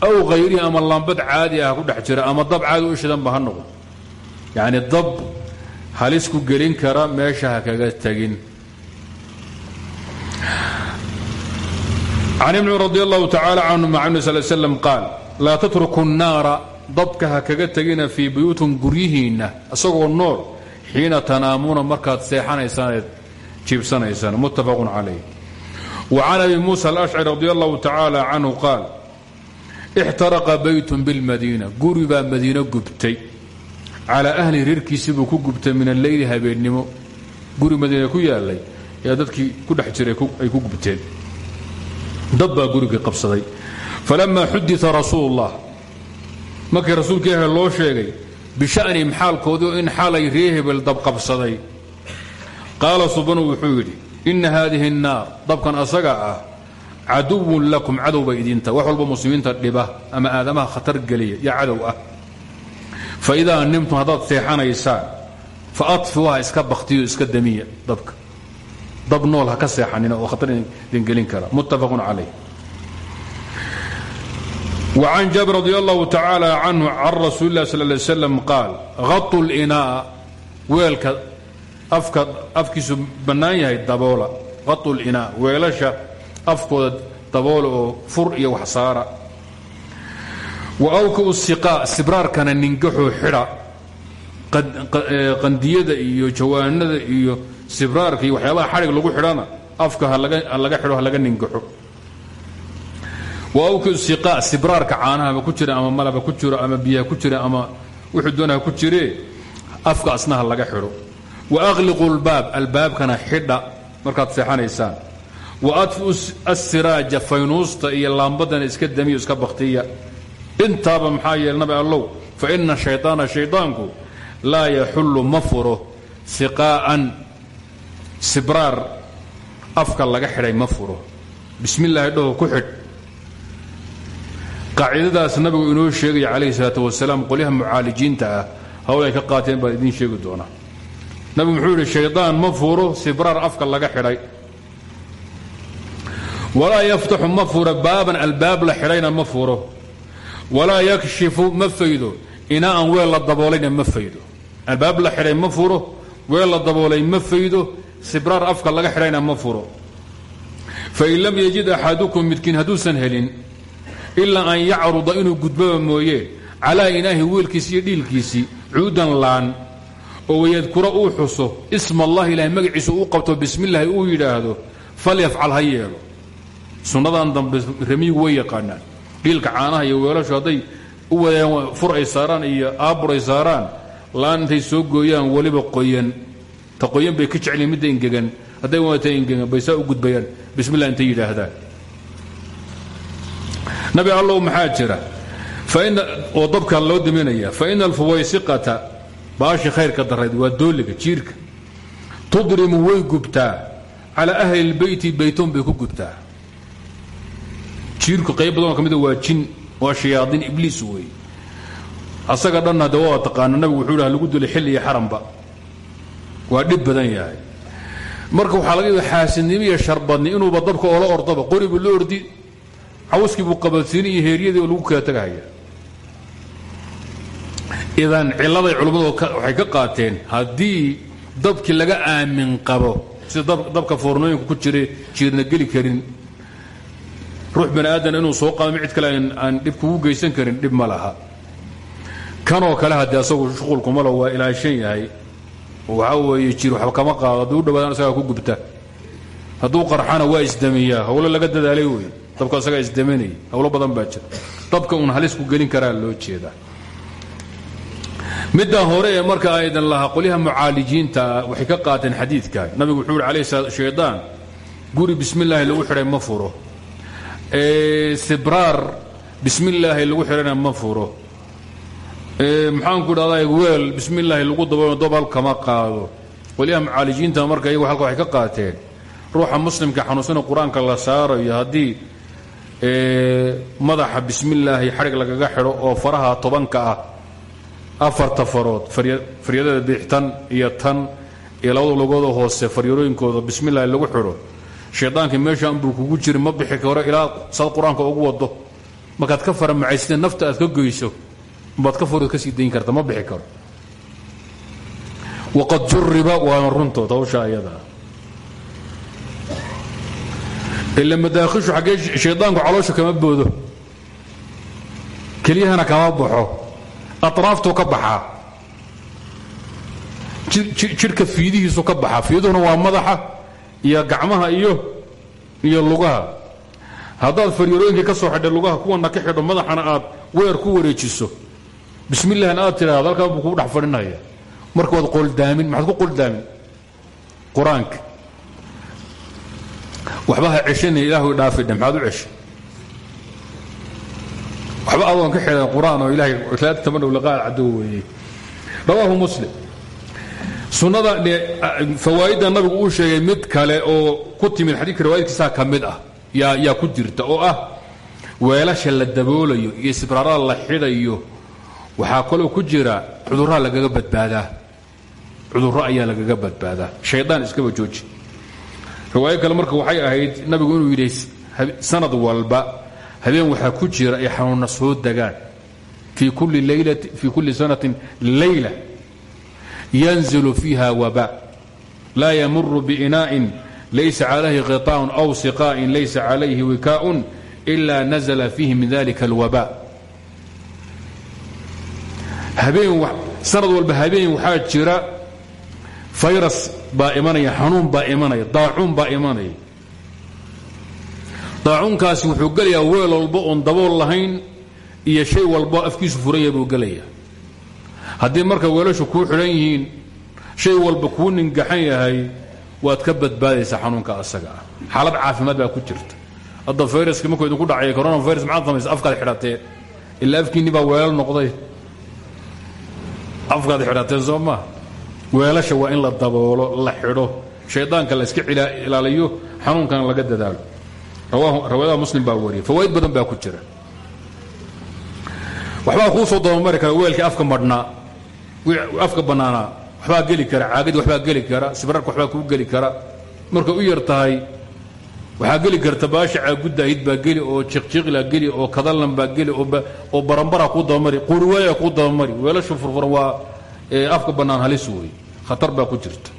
aw hayrihi ama lambad caadi ah ku dhex jira ama dab caadi u shidanba ha noqdo yacni dab halis ku gelin kara meesha ha kaga tegin can ibni radi allahu tacaala canhu maca nabi sal slam qaal laa tatruku الnaara dabka ha kaga tegina fii buyuutin guryihiinna isagoo nool xiina tanaamuuna markaad seexanaysaaned jiibsanaysaan muttafaqun calayh wa can abi muusa alashcari radi allahu tacaala canhu qaal ixtaraqa beytun bilmadiina guri baa madiino gubtay calaa ahli reerkiisii buu ku gubtay min alleyli habeennimo guri madiina ku yaalay ee dadkii ku dhex jiray ay ku gubteen dab baa gurigii qabsaday. Falamaa xudita rasuulu ullah markii rasuulka ilaah loo sheegay bisha'nihim xaalkoodii in xaalay ree hebel dab qabsaday. Qaala subanu wuxuu yidhi inna haadihi الnaar dabkan asaga ah caduwun lakum cadow bay idinta wax walba muslimiinta dhiba ama aadamaha khatar geliya iyo cadow ah. Faidaa nimtum haddaad seexanaysaan faadfiuuha iska baktiyo iska damiya dabka dab nool ha ka seexanina oo khatar idin gelin kara. Muttafaqun calayh. وcan jaabir radi allahu tacaala canhu can rasuuli lah sal lay slam qaal hatu linaa'a weelka afka afkiisu bannaan yahay daboola. Hatu linaa weelasha afkooda daboola oo fur iyo wax saara. Awkiu siqaa sibraarkana ningaxoo xidha. Qandiyada iyo jawaanada iyo sibraarka waxyaabaha xadhig lagu xidhana afka ha laga xidho ha laga ningaxo. Waawkiu siqaa sibraarka caanahaba ku jira ama malaba ku jiro ama biyaha ku jira ama wuxuu doonaha ku jiree afka asnaha laga xidho. Wa aqliqu lbaab albaabkana xidha markaad seexanaysaan. Wa adfiu assiraaja faynuusta iyo laambadana iska damiyo iska baktiya intaaba maxaa yeele nabi allow fa ina shayطaana shayطaanku laa yaxullu ma furo sibraar afka laga xidhay ma furo. Bismi illaahi dhaho ku xidh. Qaacidadaas nabigu inoo sheegaya calayhi salaat wasalaam qolyaha mucaalijiinta ah hawl ay ka qaateen baan idiin sheegi doonaa nabigu muxuu yidhi shaydaan ma furo sibraar afka laga xidhay. Walaa yaftaxu ma furo baaban la xidhayna ma furo. Walaa yakshifu ma faydo inaaan weel la daboolayna ma faydo. Albaab la xidhay ma furo weel la daboolay ma faydo sibraar afka laga xidhayna ma furo. Fain lam yajid axadukum midkiin hadduusan helin ilaa an yacruda inuu gudbaba mooye calaa inaahi weelkiisi iyo dhiilkiisii cuudan laan oo wayadkura uu xuso isma allahi ilahay magaciisa uu qabto bismillaahi uu yidhaahdo falyafcal ha yeelo. Sunnadan dambe remiyigu way yaqaanaan. Dhiilka caanaha iyo weelashu hadday u wadaan fur ay saaraan iyo aabur ay saaraan laan intay soo gooyaan weliba qoyan ta qoyan bay ka jecliin midda engegan hadday wata engegan bay saa u gudbayaan. Bismillah intay yidhaahdaan. Nabi allow maxaa jira? Oo dabka loo diminaya faina alfuwaysiqata baashi khayrka darayd waa dooliga jiirka. Tudrimu way gubtaa. Calaa ahli lbeyti baytoon bay ku gubtaa. Jiirku qayb badanoo ka mida waa jin waa shayaadiin ibliis wey asaga dhanna de waa taqaana nabigu wuxuu ha lagu dulay xilli iyo xaramba waa dhib badan yahay. Marka waxaa laga yaba xaasidnimo iyo sharbadni inuuba dabka oola ordaba qori buu la ordi cawskii buu qabadsiini iyo heeryadii lagu kala tagahaya. Idan cilladay culimmadu waxay ka qaateen haddii dabkii laga aamin qabo sida dabka foornooyinka ku jira jiirna geli karin. Ruux bani aadan inuu soo qaadamo cid kale aan dhib kugu geysan karin dhib ma laha. Kanoo kale haddii asagu shuqulkumalo waa ilaashan yahay waxaa weeye jiir waxba kama qaado hadduu u dhawaadaan asagaa ku gubta. Hadduu qarxana waa isdamiyaa hawlo laga dadaalay wey dabka asagaa isdaminaya hawlo badan baa jira. Dabka uun halis ku gelin karaa loo jeedaa. Middaa hore ee marka aydan lahaa qolyaha mucaalijiinta waxay ka qaateen xadiidka. Nabigu wuxuu yidhi salaat shaydaan guri bismi illaahi lagu xidhay ma furo. Sibraar bismi illaahi lagu xidhayna ma furo maxaanku idhahdaa weel bismi illaahi lagu dabao dabal kama qaado. Qolyaha mucaalijiinta marka iyagu halka waxay ka qaateen. Ruuxa muslimka xanuunsana qur'aanka la saarayo haddii madaxa bismi illaahi xadhig lagaga xidho oo faraha tobanka ah afarta farood faryadada biixtan iyo tan iyo labada lugooda hoose faryarooyinkooda bismi illaahi lagu xidho shaydaankii meeshaan buu kugu jiri ma bixi karo ilaa saad qur'aanka ugu wado markaad ka faramacaysida nafta aad ka goyso baad ka forood ka sii dayn karta ma bixi karo. Waqad juriba waana runtood hawsha ayadaa ila madaakhishu xaggee shaydaanku caloosha kama boodo. Kelyahana kama baxo. Atraaftuu ka baxaa jidhka fiidihiisu ka baxaa fiiduhuna waa madaxa iyo gacmaha iyo iyo lugaha. Haddaad faryarooyinkii ka soo xidhay lugaha kuwana ka xidho madaxana aad weer ku wareejiso bismi illahina aad tidhahdo halkaa buu kugu dhex fadhinaya marka waad qoldaamin maxaad ku qoldaamin qur'aanka. Waxba ha ceshanay ilaahu dhaafidhe maxaad u ceshay waxba adoon ka xidhan qur'aan oo ilahay tamadhow laqaal cadow weeye. Rawaahu muslim. Sunnada fawaa'idda nabigu uu sheegay mid kale oo ku timid xadiidka riwaayadkiisaa ka mid ah yaa yaa ku jirta oo ah weelasha la daboolayo iyo sibraarada la xidhayo waxaa kaloo ku jira cudurraa lagaga badbaadaa. Cudurro ayaa lagaga badbaadaa. Shaydaan iskaba jooji riwaayo kale marka waxay ahayd nabigu inuu yidhi sanad walba habeen waxaa ku jira ay xanuunna soo degaan fii kulli sanatin layla yanzilu fiiha waba. Laa yamuru biinaa'in laysa calayhi qiطaa'un aw siqaa'in laysa calayhi wikaa'un ila nazla fiihi min dalika alwaba sanad walba habeen waxaa jira. Fayras baa imanaya xanuun baa imanaya daacuun baa imanaya. Daacuunkaasi wuxuu gelayaa weel walba oon dabool lahayn iyo shay walba afkiisu furanya buu gelaya haddii marka weelashu kuu xidhan yihiin shay walba kuu ningaxan yahay waad ka badbaadaysaa xanuunka asaga ah. Xaalad caafimaad baa ku jirta. Hadda fayraskii markuu idinku dhacaya coronavirus maxaad samaysa afkaad xidhatee ilaa afkiinni baa weelal noqday afkaad xidhatee soo maa weelasha waa in la daboolo la xidho. Shaydaanka la iska ilaaliyo xanuunkana laga dadaalo. Rawaadaha muslim baa wariyay fawaaid badan baa ku jira. Waxbaa kuu soo dabamari kara weelkii afka madhnaa. Afka bannaanaa. Waxbaa geli kara caagadii waxbaa geli kara sibrarka waxbaa kuu geli kara. Markay u yar tahay waxaa geli karta baasha caaguddaahid baa geli oo jiqjiqla geli oo kadallan baa geli oo barambara kuu dabamari quriwaaya kuu dabamari weelashu furfuran waa afka bannaan halis wey khatar baa ku jirta.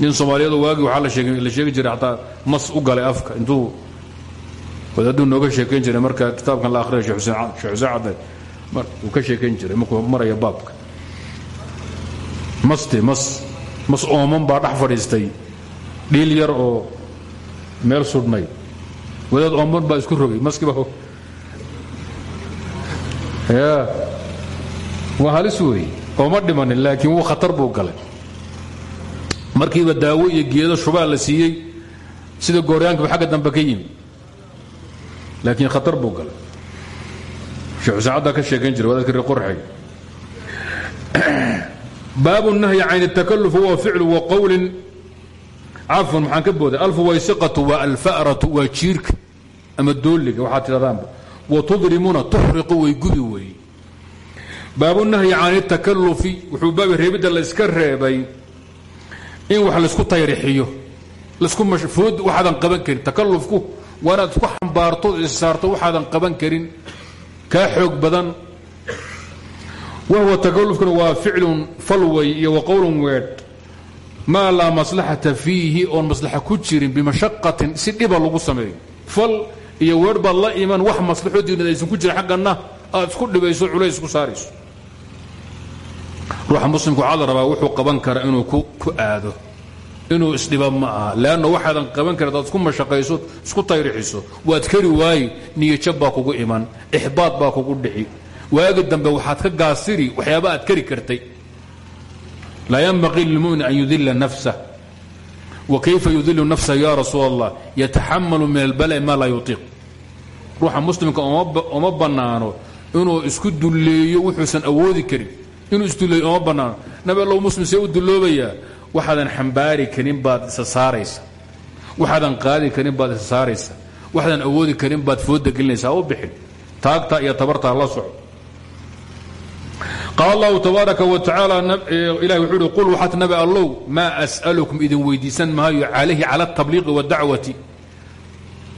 Nin soomaaliyeedu waagii waxaa la sheegi jiray xataa mas u galay afka. Intuu wadaaduu nooga sheekayn jiray marka kitaabkan la akhriya shekh xuseen cadde uu ka sheekayn jiray markuu maraya baabka. Maste mas mas ooman baa dhex fadhiistay. Dhiil yar oo meel sudhnay wadaad ooman baa isku rogay maskiiba ya waa halis weeye ooma dhimanin laakiin wuu khatar buu galay. Markiiba daawo iyo geedo shubaa la siiyey sida gooryaankiiba xagga dambe ka yimi laakiin khatar buu galay. Sheekh xuseen caddaa ka sheekayn jiray wadaadka reer qorxay baabu nahyi can اtakaluf huwa ficlu wa qowlin cafwan maxaan ka booday? Alfuwaysiqatu waa alfa'ratu waa jiirka. Ama dooliga waxaad tidhahdaanba wa tudrimuna tuxriqu way gubi weeye baabu nahyi can اtakalufi wuxuu baabi reebidda la iska reebay in wax laysku tayrixiyo food waxaadan qaban karin. Takalufku waa inaad isku xambaarto issaarto waxaadan qaban karin. Kaa xoog badan. Wahuwa takalufkuna waa ficlun falway iyo wa qowlun weedh maa laa maslaxata fiihi oon maslaxa ku jirin bimashaqatin si dhiba lagu sameeyo. Fal iyo weedh baad la iman wax maslaxoodiina aysan ku jirin xagganna isku dhibayso culays isku saarayso. Ruuxa muslimku waxaa la wuxuu qaban kara inuu ku aado. Inuu isdhiba ma aha. Leanna waxaadan qaban karin adaad isku mashaqayso isku tayrixiso waad kari waaye niyajab baa kugu iman ixbaad baa kugu dhici. Waagi dambe waxaad ka gaasiri waxyaaba aad kari kartay laa yanbaqii lilmumin an yudila nafsah wa kayfa yudilu nafsah ya rasuul allah yataxamalu min albala'i maa laa yutiiq ruuxa muslimka oma bannaano inuu isku dulleeyo wuxuusan awoodi karin inuu isdulleeyo oma bannaano nabi allow muslim see u dulloobayaa waxaadan xambaari karin baad isa saaraysa waxaadan qaadi karin baad isa saaraysa waxaadan awoodi karin baad fooda gelinaysaa u bixin taagta iyo tabartaa la soco qaal allahu tabaaraka wa tacaala ilahi wuxuu uhi qul waxaad nabi allow maa as'alukum idin weydiisan maayo calayhi cala atabliiqi waadacwati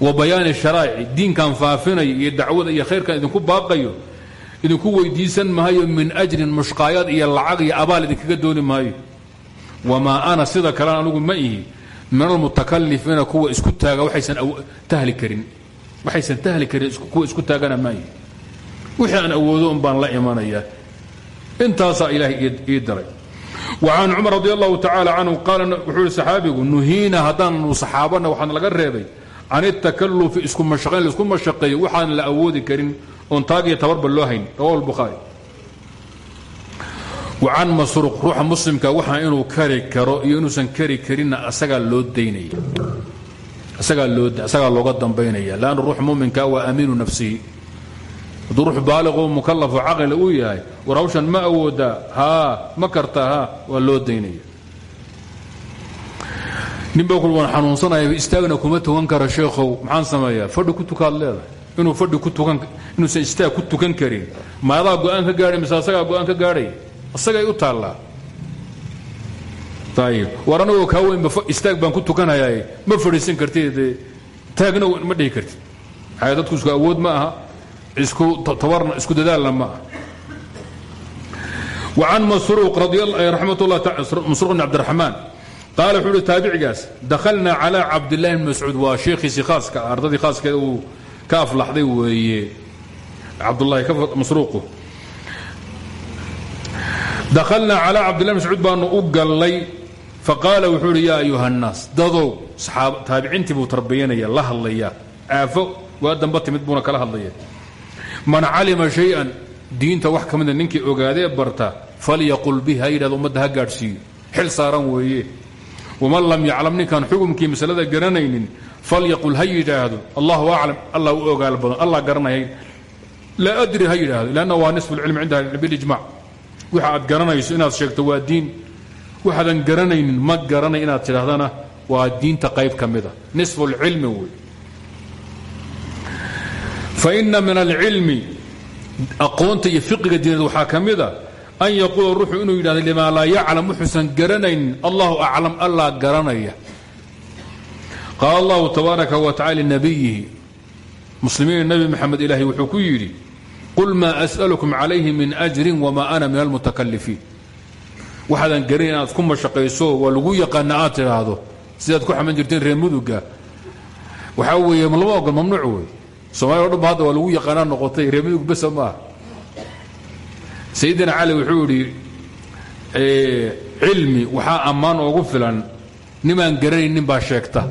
wa bayaani sharaa'ici. Diinkan faafinaya iyo dacwada iyo khayrkan idinku baaqayo idinku weydiisan maayo min ajrin mushqaayaad iyo lacag iyo abaal idinkaga dooni maayo. Wamaa ana sida kalena anugu ma ihi min almutakalifiina kuwa isku taaga waxaysan tahli karin. Waxaysan tahli karin kuwa isku taagana maayi wixii aan awoodo baan la imanayaa intaasaa ilaahay ii daray. Wa can cumar radi allahu tacaala canhu wuxuu ihi saxaabigu nuhiina haddaannu waxaan laga reebay. Can itakalufi isku mashaqayn la isku mashaqeeyo waxaan la awoodi karin oon taag iyo tabarba loo hayn. Wa can masruuq ruuxa muslimka waxaa inuu kari karo iyo inuusan kari karinna asagaa loo daynaya. Asagaa looga dambaynaya. Leanna ruux muminka waa amiinu nafsihi hadduu ruux baaliqoo mukalafo caqli uu yahay war hawshan ma awoodaa haa ma kartaa haa waa loo daynaya. Ninba ku waan xanuunsanaya istaagna kuma tukan kara sheekhow maxaan sameeyaa? Fadhi ku tukaad leedahay. Inuu fadhi ku tukan inuusan istaag ku tukan karin. Maadaa go'aan ka gaadhay mise asagaa go'aan ka gaadhay asagay u taallaa. Ayib war anagoo kaa weynba istaag baan ku tukanhayaa ma fadhiisan kartid taagna ma dhihi kartid. Maxaa dadku isku awood ma aha isku dadaalna ma an masruuq ramat masruq bn cabdiraxmaan qaal wuxuu uhi taabicigaas dakhalnaa calaa cabdillahi bn mascuud. Waa sheekhiisii khaaska ah ardadii khaaskeeda uu ka aflaxday weeye. Cabdulahi masruuqu. Dakhalnaa calaa cabdillahi bn mascuud baanu u gallay. Faqaala wuxuu uhi yaa ayuha nnaas dadow taabiciintii buu tarbiyanaya la hadlayaa. Aafo waa damba timid buuna kala hadlaya man calima شhayئan diinta wax ka mida ninkii ogaadee barta falyaqul bih ha yidhahdo ummadda ha gaadhsiiyo. Xil saaran weeye. Waman lam yaclam ninkaan xukumkii masalada garanaynin falyaqul ha yidhaahdo. Allahu aclam allah u ogaal badan allah garanaya laa adri ha yidhaahdo lanna waa nisfu lcilmi cinda ahli bilijmac waxa aad garanayso inaad sheegto waa diin. Waxaadan garanaynin ma garanay inaad tidhahdana waa diinta qayb ka mida. Nisfu lcilmi wey faina min alcilmi aqoonta iyo fiqiga diineed waxaa ka mida an yaquula ruuxu inuu yidhahdo limaa laa yaclam wuxuusan garanaynin allahu aclam allah garanaya. Qaala allahu tabaaraka wa tacala linabiyihi muslimiin nabi maxamed ilaahay wuxuu ku qul maa as'alukum calayhi min ajrin wma ana min almutakalifiin waxaadan garan inaad ku mashaqayso waa lagu yaqaana aad tidhaahdo ku xaman jirteen reer muduga. Weeye mamnuuc somalia o dhan ba hadda waa lagu yaqaanaa noqotay reer mudug besa maaha sayidina cali wuxuu idhi cilmi waxaa ammaan oogu filan nimaan garanaynin baa sheegta.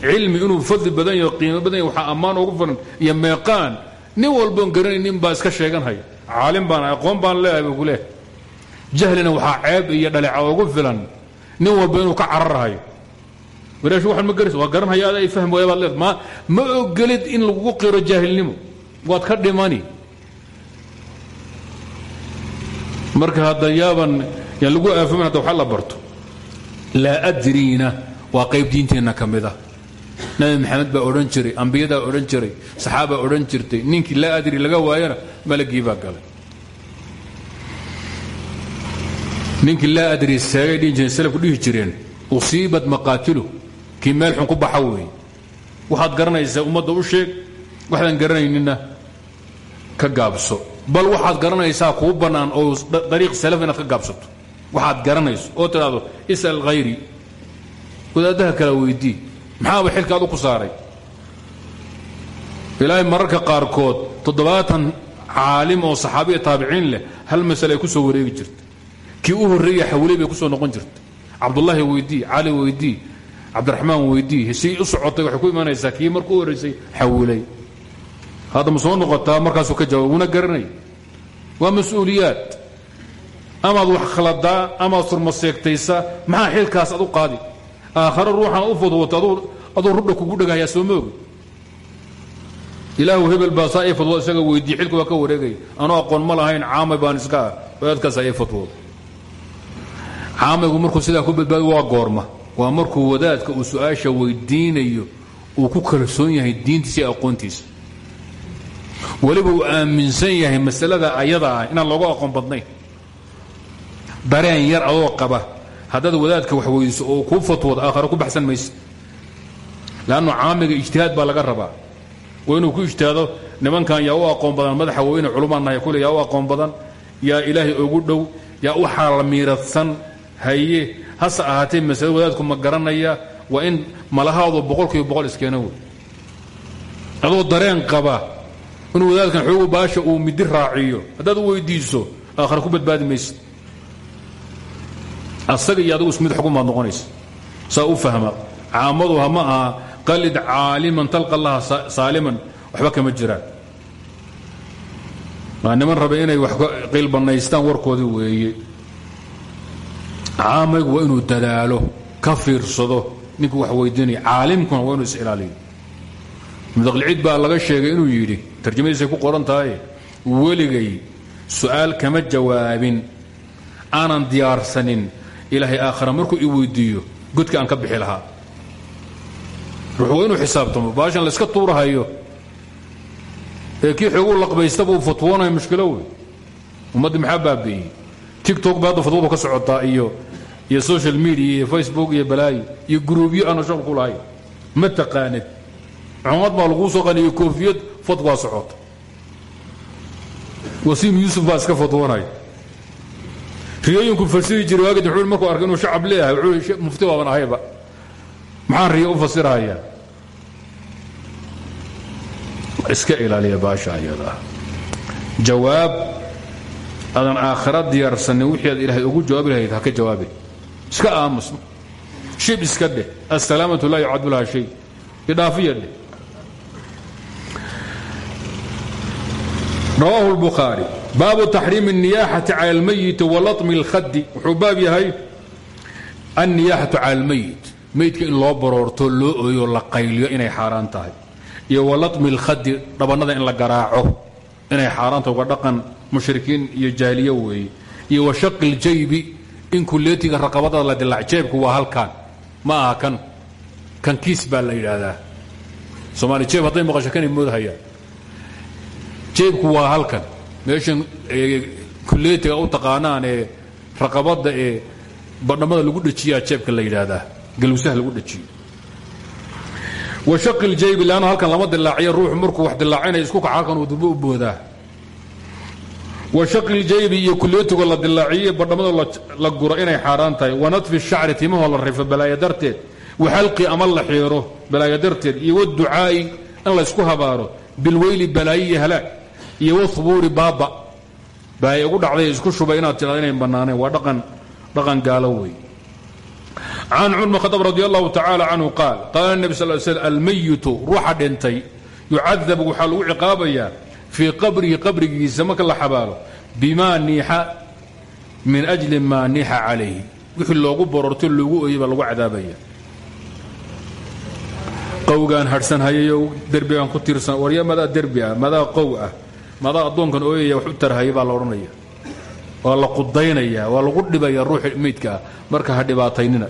Cilmi inuu fadli badan yaho qiimo badan yahy waxaa ammaan oogu filan iyo meeqaan nin walboon garanaynin baa iska sheeganhaya caalim baan aqoon baan leeyahay buu ku leehay jahlina waxaa ceeb iyo dhaleeca oogu filan nin walba inuu ka cararhayo walaashu waxaan ma garas waa garanhaya ada fahm waaya baad leed. Ma ma ogolid in lagugu qiro jaahilnimo? Waad ka dhimani. Marka hadda yaaban yaan lagu aafamin hadda waxa la barto. Laa adriina waa qayb diinteenna ka mid ah. Nabi maxamed baa odhan jiray ambiyadaa odhan jiray saxaabaa odhan jirtay ninkii laa adri laga waayana malagii baa galay. Ninkii laa adri seegay dhihi jireen salafku dhihi jireen usiibat maqaatilu kii meel xun ku baxa weeye. Waxaad garanaysaa ummadda u sheeg waxdaan garanayninna ka gaabso. Bal waxaad garanaysaa kuu bannaan oo dariiq salaf inaad ka gaabsato. Waxaad garanayso oo tidhaahdo is'al hayri wadaaddaha kala weydii. Maxaaba xilkaad u ku saaray? Ilaahay mararka qaarkood toddobaatan caalim oo saxaabiya taabiciin leh hal masale ay ku soo wareegi jirta kii u horreeya xawley bay ku soo noqon jirta cabdullaahi weydii cali weydii cabdiraxmaan weydii si u socotay waxay ku imanaysaa kii markuu horraysay xawilay. Hadda ma soo noqotaa markaasuu ka jawaab wuna garanay. Waa mas'uuliyaad. Amaad wax khaladaa amaad surmaseegtaysaa maxaa xilkaas ad u qaadi? Aakhare ruuxan u fudwato aduu rudha kugu dhagahayaa soo moogi. Ilaahu hebel baa saa ii fadwooda isaga weydii xilka waa ka wareegaya anuu aqoon ma lahayn caamay baan iska ah wadaadkaasaa ii fadwooda caamaygu markuu sidaa ku badbaado waa goorma waa markuu wadaadka uu su'aasha weydiinayo uu ku kalsoon yahay diintiisa iyo aqoontiisa weliba uu aaminsan yahay masalada ayada ah inaan looga aqoon badnayn. Dareen yar adoo qaba haddaad wadaadka wax weydiiso oo kuu fatwoodo aakhare ku baxsan mayse leannu caamiga ijtihaad baa laga rabaa. Waa inuu ku ijtihaado nimankan yaa u aqoon badan madaxa weyne culumaan nahay kule yaa u aqoon badan yaa ilaahay ugu dhow yaa u xaala miiradsan haye hase ahaatee masale wadaadku ma garanaya waa in malahaadu boqolkiiba boqol iskeena wey. Adoo dareen qaba inuu wadaadkan xoogu baasha uu midi raaciyo haddaad u weydiiso aakhare ku badbaadi mayse asaga iyo adigu ismid xukumaad noqonaysa. Saa u fahma caamadu ma aha qalid caaliman talqa laha saaliman waxba kama jiraan waa niman raba inay wax qiilbanaystaan warkoodii weeye caamaygu waa inuu dadaalo ka fiirsado ninkuu wax weydiinaya caalimkuna waa inuu is-ilaaliyo mudaqliciid baa laga sheegay inuu yidhi tarjamadiisay ku qoran tahay weligay su'aal kama jawaabin aanan diyaarsanin ilaahay aakhira markuu i weydiiyo godka aan ka bixi lahaa. Ruux waa inuu xisaabtamo baashan layska tuurahayo. Ee kii xoogu laqbaystaba uu fatwoonayo mushkilo wey. Ummaddii maxaa baabi'iyey? Tictok ba hadda fatwadu ka socotaa iyo iyo social media iyo facebook iyo balaayo iyo gruubyo aanu shaqo ku lahayn ma taqaanid? Cumad baa laguu soo qaniyo koofiyad fatwaa socota. Wasiim yuusuf baa iska fatwoonaya riyooyinku fasiri jiray waagid wuxuu markuu arkay inuu shacab leeyahay wuxuu mufti baaban ahayba. Maxaan riyo u fasirahayaa iska ilaaliya baasha ayadaa jawaab aadan aakhira diyaarsanin wixii aad ilaahay ugu jawaabi lahayd ha ka jawaabin iska aamus shib iska dheh assalaamatu laa yucadu laha shay idhaafiya dheh rawaahu lbukhaari baabu taxriimi الniyaxati cala اlmayiti walatmi اlkhadi wuxuu baab yahay anniyaaxatu cala اlmayit meydka in loo baroorto loo ooyo la qayliyo inay xaaraan tahay iyo walatmi اlkhadi dhabannada in la garaaco inay xaaraan tahay waa dhaqan mushrikiin iyo jaahiliye weeye iyo washaqi اljaybi in kuleetiga raqabadada la dilaac jeebku waa halkan. Ma aha kan. Kan kiis baa la yidhaahdaa. Soomaali jeeb hadday maqasho kanay moodhayaan jeebku waa halkan. Meeshan kuleetiga u taqaanaan ee raqabadda ee badhammada lagu dhejiyaa jeebka la yidhaahdaa. Galwsaha lagu dhejiyo washaqi اljaybi leanna halkan lama dilaaciyo. Ruuxu markuu wax dilaacinaya isku kaca halkan uu durbo u boodaa wa shaqi ljaybi iyo kuliyatugo la dilaaciye badhammadoo la guro inay xaaraan tahay. Wa nadfi shacri timahoo la rifo balaayo darteed. Wa xalqi ama la xiiro balaayo darteed. Iyo waducaa'i in laysku habaaro. Bilweyli balaayo iyo halaag. Iyo wahubuuri baaba. Baay ugu dhacday isku shubay inaad tidhado inayn bannaanayn waa dhaqan gaalo wey can cumar bn khadaab radi allahu tacaala canhu qaal qaala nebi sal l slm almayitu ruuxa dhintay yucadabu waxaa lagu fii qabrihi qabrigiisa marka la xabaalo bimaa niixa min ajli maa niixa calayhi wixii loogu bororto loogu oyey baa lagu cadaabaya qowgaan hadhsan hayayo derbigaan ku tiirsan warya madaa derbi ah madaa qow ah madaa addoonkan ooyaya wax u tarhaya baa la odhanaya waa la qudaynaya waa lagu dhibaya ruuxi meydka ah marka ha dhibaataynina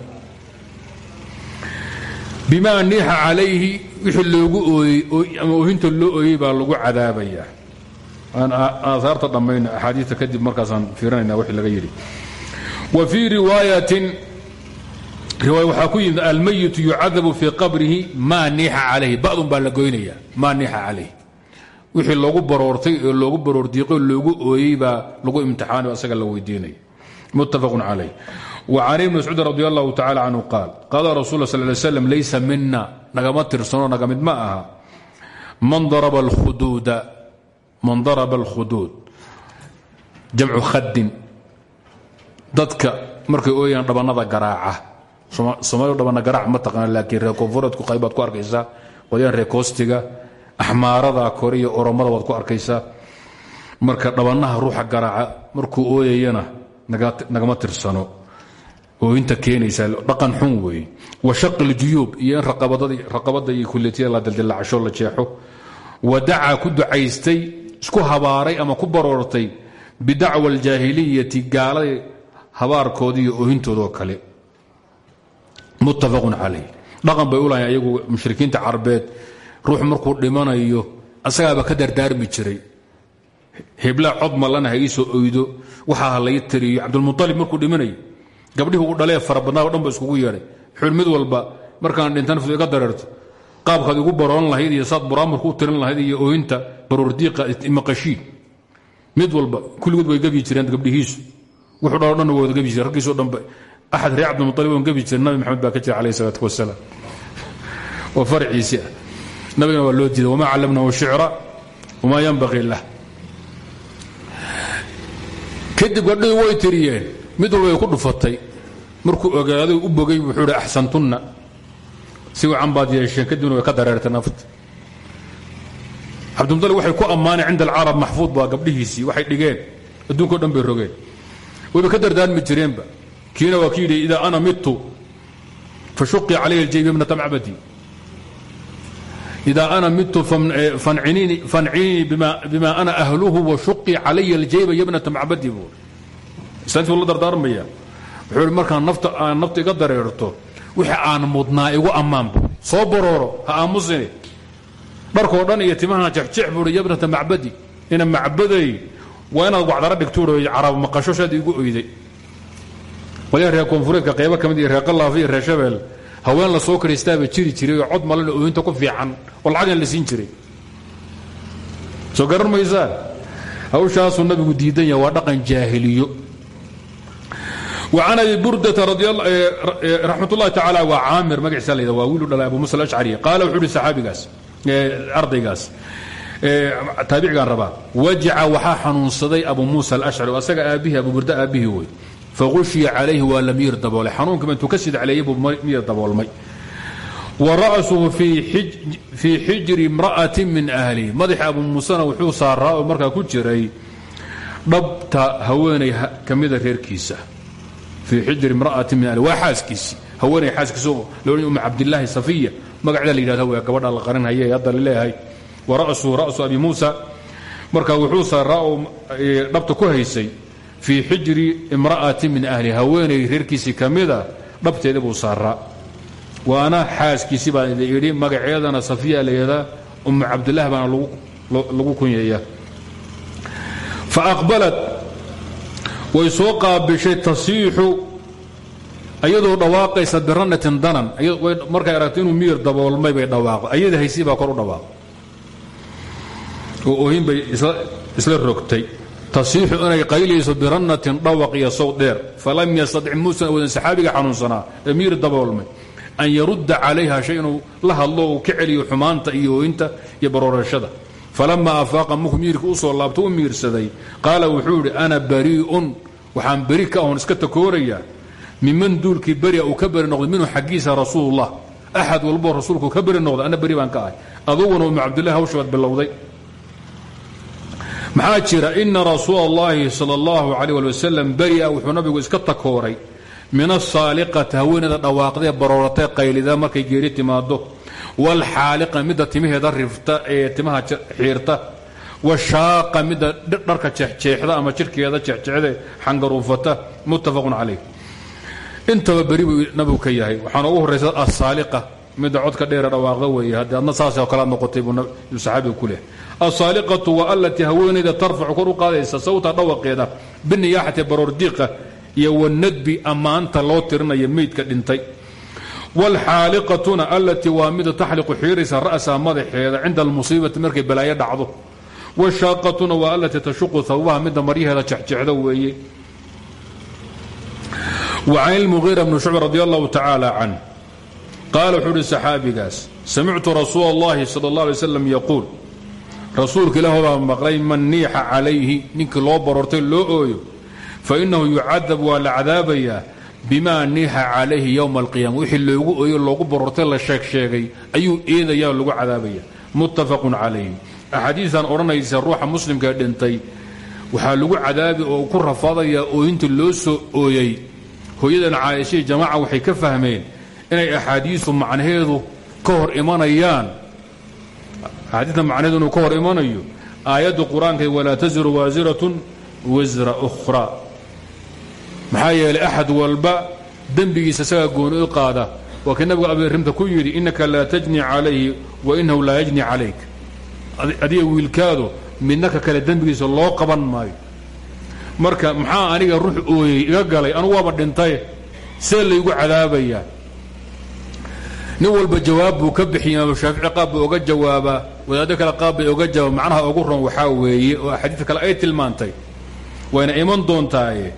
bimaa niixa calayhi wixii loogu ooyey ama oohinta loo ooyey baa lagu cadaabaya. Aan aahaarta dhammayno axaadiista kadib markaasaan fiirinayna wixii laga yidhi. Wa fii riwaayatin riwaaya waxaa ku yimid almayitu yucadabu fii qabrihi maa niixa calayhi. Ba'dun baa la goynaya maa niixa wixii loogu baroortay oo loogu baroordiiqay loogu ooyey baa lagu imtixaanayo asaga la weydiinaya muttafaqun calayh وcan ibn mascuud radi allahu tacala canhu qaal qaala rasul sal ly slam laysa mina nagama tirsano naga mid ma aha. Man daraba alkhuduud jamcu khadin dadka markay ooyaan dhabannada garaaca. Somaaliu dhabanna garaac ma taqaana laakiin reer koonfureedku qaybaad ku arkaysaa qolyaan reer koostiga axmaarada kore iyo oromada waad ku arkaysaa. Marka dhabannaha ruuxa garaaca markuu ooyayana nagama tirsano oointa keenaysa dhaqan xun weeye wa shaqi ljuyuub iyo in raqabada iyo kuletiyada la dildilaacsho la jeexo. Wa dacaa ku ducaystay isku habaaray ama ku baroortay bidacwa aljaahiliyati gaalada habaarkoodii iyo oohintoodoo kale. Muttafaqun calayh. Dhaqan bay u lahayn ayagu mushrikiinta carbeed. Ruux markuu dhimanayo asagaaba ka dardaarmi jiray. Hebla cod mallana ha iisoo oydo. Waxaa ha lay tariyo cabdulmualib markuu dhimanayo gabdhihii u dhalee fara badnaa o dhan ba iskugu walba markaan dhintan iga dareerto. Qaabkaad igu baroon lahayd iyo saad buraamarku u tirin lahayd iyo oohinta baroordiiqa imaqashiin mid walba kulligood way gebyi jireen gabdhihiisu. Wuxuu dhan o dhan wada gebyi jire raggiisoo dhanba axad reer cabdilmualib oon gebyi jirin nabi maxamed baa ka jira calayh isalaatu wasalaam waa farciisii ah. Nabigana waa loo diiday. Wamaa callamnahu shicra wamaa yanbaqii lah kadib way tiriyeen mid walba ku dhufatay. Markuu ogaaday u bogay wuxuu hi axsantunna. Si wacan baad yeesheen kadibna way ka dareertay nafta cabdimudalib waxay ku ammaaneen cinda alcarab maxfuud baa gabdhihiisii waxay dhigeen. Adduunkao dhan bay rogeen. Wayba ka dardaarmi jireenba. Kiina waa ki ana midtu fashuqii calaya aljaybi ibnata macbadi idaa ana midtu fanciinii bima ana ahluhu washuqii calaya aljayba yabnata macbadi buu islaantii la dardaarmaya wuxuu markaan nafta aan nafta iga dareerto wixii aan mudnaa igu ammaanbu soo barooro ha aamusine dharkoo dhan iyo timaha jexjex buui yabnata macbadi ina macbaday waa inaad wacdara dhigtuuo carab maqasho shaad igu oyday. Qolyaha reer koonfureedka qaybo ka mid iyo reer qalaafa iyo reer shabeel haween la soo karistaaba jiri jiray oo cod malena ooyinta ku fiican oo lacagan la siin jiray. Soo garan maysaan? Hawshaasuu nabigu diidan yaha waa dhaqan jaahiliyo an abi burdata ramat eh, eh, اllahi taala waa caamir magaciisa la waa wiilu dhala abu musa alashcari qaala wuxuu ihi saxaabigaas eh, ardaygaas taabicigaan rabaa wajaca waxaa xanuunsaday abu muusa alashcari asaga aabbihi abu burda aabbihii wey faushiya calayhi waa la miyir daboolay. Xanuunkaba intuu ka sidcleeyey buu miyir daboolmay. Wa ra'suhu fii xijri imra'ati min ahlihi madaxa abu muusena wuxuu saaraa oo markaa ku jiray dhabta haweenay ka mida reerkiisa. في xijr imra'ati min waa xaaskiisii haweenay xaaskiisa loodhan umma cabdillaahi safiya. Magaceeda la yidhahda waa gabadha la qarinhaye hadda la leeyahay wa ra'su ra'su abi muusa. Marka wuxuu saaraa oo dhabta ku haysay fii xijri imra'ati min ahli. Haweenay reerkiisii ka mida dhabteeda buu saaraa waana xaaskiisii baa yidhi magaceedana safiya la yidhahdaa umma cabdillahi baana lagu kunyeeya faaqbalat way soo qaabishay tasiixu ayadoo dhawaaqaysa biranatin danan markay aragto inuu miyir daboolmay bay dhawaaqo ayada haysii baa kor u dhawaaqo. Oo oohin bay isla rogtay tasiixu inay qaylayso birannatin dhawaq iyo sawd dheer falam yastatic muusan awoodan saxaabiga xanuunsanaa ee daboolmay an yarudda calayha shay inuu la hadlo uu ka celiyo xumaanta iyo ooyinta iyo baroorashada falama afaaqa markuu miirka u soo laabto u miirsaday qaala wuxuu idhi ana barii'un waxaan beri ka ahon iska takoorayaa miman duulkii beria uu ka beri noqday minhu xaggiisa rasuulullah axad walboo rasuulku ka beri noqday anna baan ka ahay aduguna umu cabdillahi hawsha baad bilowday maxaa jira ina rasuula allahi sal allahu calayh ali wuxuu nabigu iska takooray min asaaliqati haweeneyda dhawaaqdee barooratee qaylida markay geeri timaado waalxaaliqa midda timaheeda rifta ee timaha xiirta. Washaaqa midda dharka jeexjeexda ama jirhkeeda jeexjeexda xangaruufata muttafaqun calayh. Intaba beri buu nabigu ka yahay. Waxaana ugu horraysa asaaliqa midda codka dheere dhawaaqda weeye. Haddii adna saasoo kale ad noqotay buu saxaabiga ku leh asaaliqatu waa allatii haweenayda tarfacu kor u qaadaysa sawta dhawaqeeda biniyaaxati baroordiiqa iyo wanadbi ammaanta loo tirinaya meydka dhintay waalxaaliqatuna allatii waa mida taxliqu xiiraysa ra'saha madaxeeda cinda almusiibati markay balaayo dhacdo washaaqatuna waa allatii tashuqu habaha midda maryaheeda jexjexda weeye وcan الmuغيرة بن شhucb radي الlahu tacaalى can qaala wuxuu uhi saxaabigaas samictu rasuul اllahi salى الlaه alay slam yaquul rasuulka ilaah baa maqlay man niixa calayhi ninkii loo barortay loo ooyo fainahu yucadab waa la cadaabayaa bima niixa calayhi ywma اlqiyama wixii loogu ooyo loogu barortay la sheeg sheegay ayuu eedaya lagu cadaabaya muttafaq calayh axaadiisan odhanaysa ruuxa muslimka dhintay waxaa lagu cadaabi oo ku rafaadaya ooyinta loo soo ooyey hooyadan caaishai jamaaca waxay ka fahmeen inay axaadiisu macnaheedu ka hor imanayaan axaadiista macnaheedu inuu ka hor imanayo aayadda qur'aanka walaa taziru waasiratun wasra ukhra maxaa yeelay axad walba dembigiisa isagaa gooni u qaada. Waa kii nabigu abirimta ku yidhi innaka laa tajni calayhi wa inahu laa yajni calayk. Adiga wiilkaadu midnaka kale dembigiisa loo qaban maayo. Marka maxaa aniga ruux ooyey iga galay? Anugu waaba dhintay. See laygu cadaabayaa. Nin walba jawaab buu ka bixiyay imaam shaafici qaab buu oga jawaabaa. Wadaaddo kale qaab bay oga jawaaba macnaha ugu ron waxaa weeye oo axaadiista kale ay tilmaantay. Wayna iman doontaaye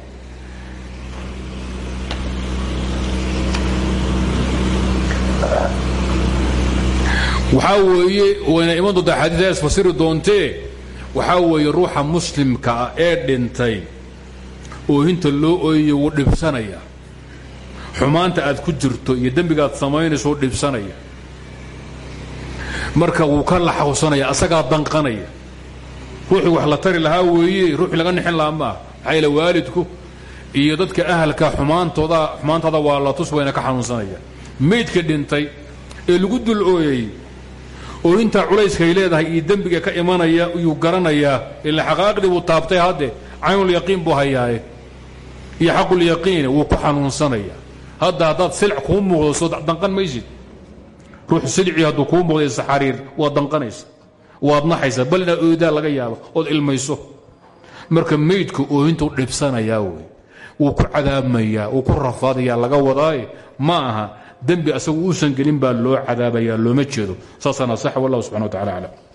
waxaa weeye wayna iman doontaa axaadiista ay isfasiri doontee waxaa weeye ruuxa muslimka ah ee dhintay oohinta loo ooyayo wuu dhibsanaya. Xumaanta aad ku jirto iyo dembigaad samaynayso wuu dhibsanaya. Marka wuu ka laxawsanaya asagaa danqanaya. Ruuxii wax la tari lahaa weeye ruuxii laga nixin lahaa ma ah maxaa waalidku iyo dadka ahalka xumaantooda xumaantaada waa la tus wayna ka xanuunsanaya meydka dhintay ee lagu dul ooyay ooyintaa culayskay leedahay iyo dembiga ka imanaya yuu garanayaa ila xaqaaqdii buu taabtay hadde caynulyaqiin buu hayaaye. Iyo xaqulyaqiine wuu ku xanuunsanaya. Hadda haddaad silc kuu muuqdo soo danqan maysid ruux silcii hadduu kuu muuqda saxariir waad danqanaysa waad naxaysa bal inaad laga yaabo ood ilmayso. Marka meydku ooyintuu dhibsanayaa wey wuu ku cadaabmayaa wuu ku rafaadayaa laga wadaaye ma aha dembi asagu uusan gelin baa loo cadaabayaa looma jeedo. Saasaana sax wallahu subxana wa tacala aclam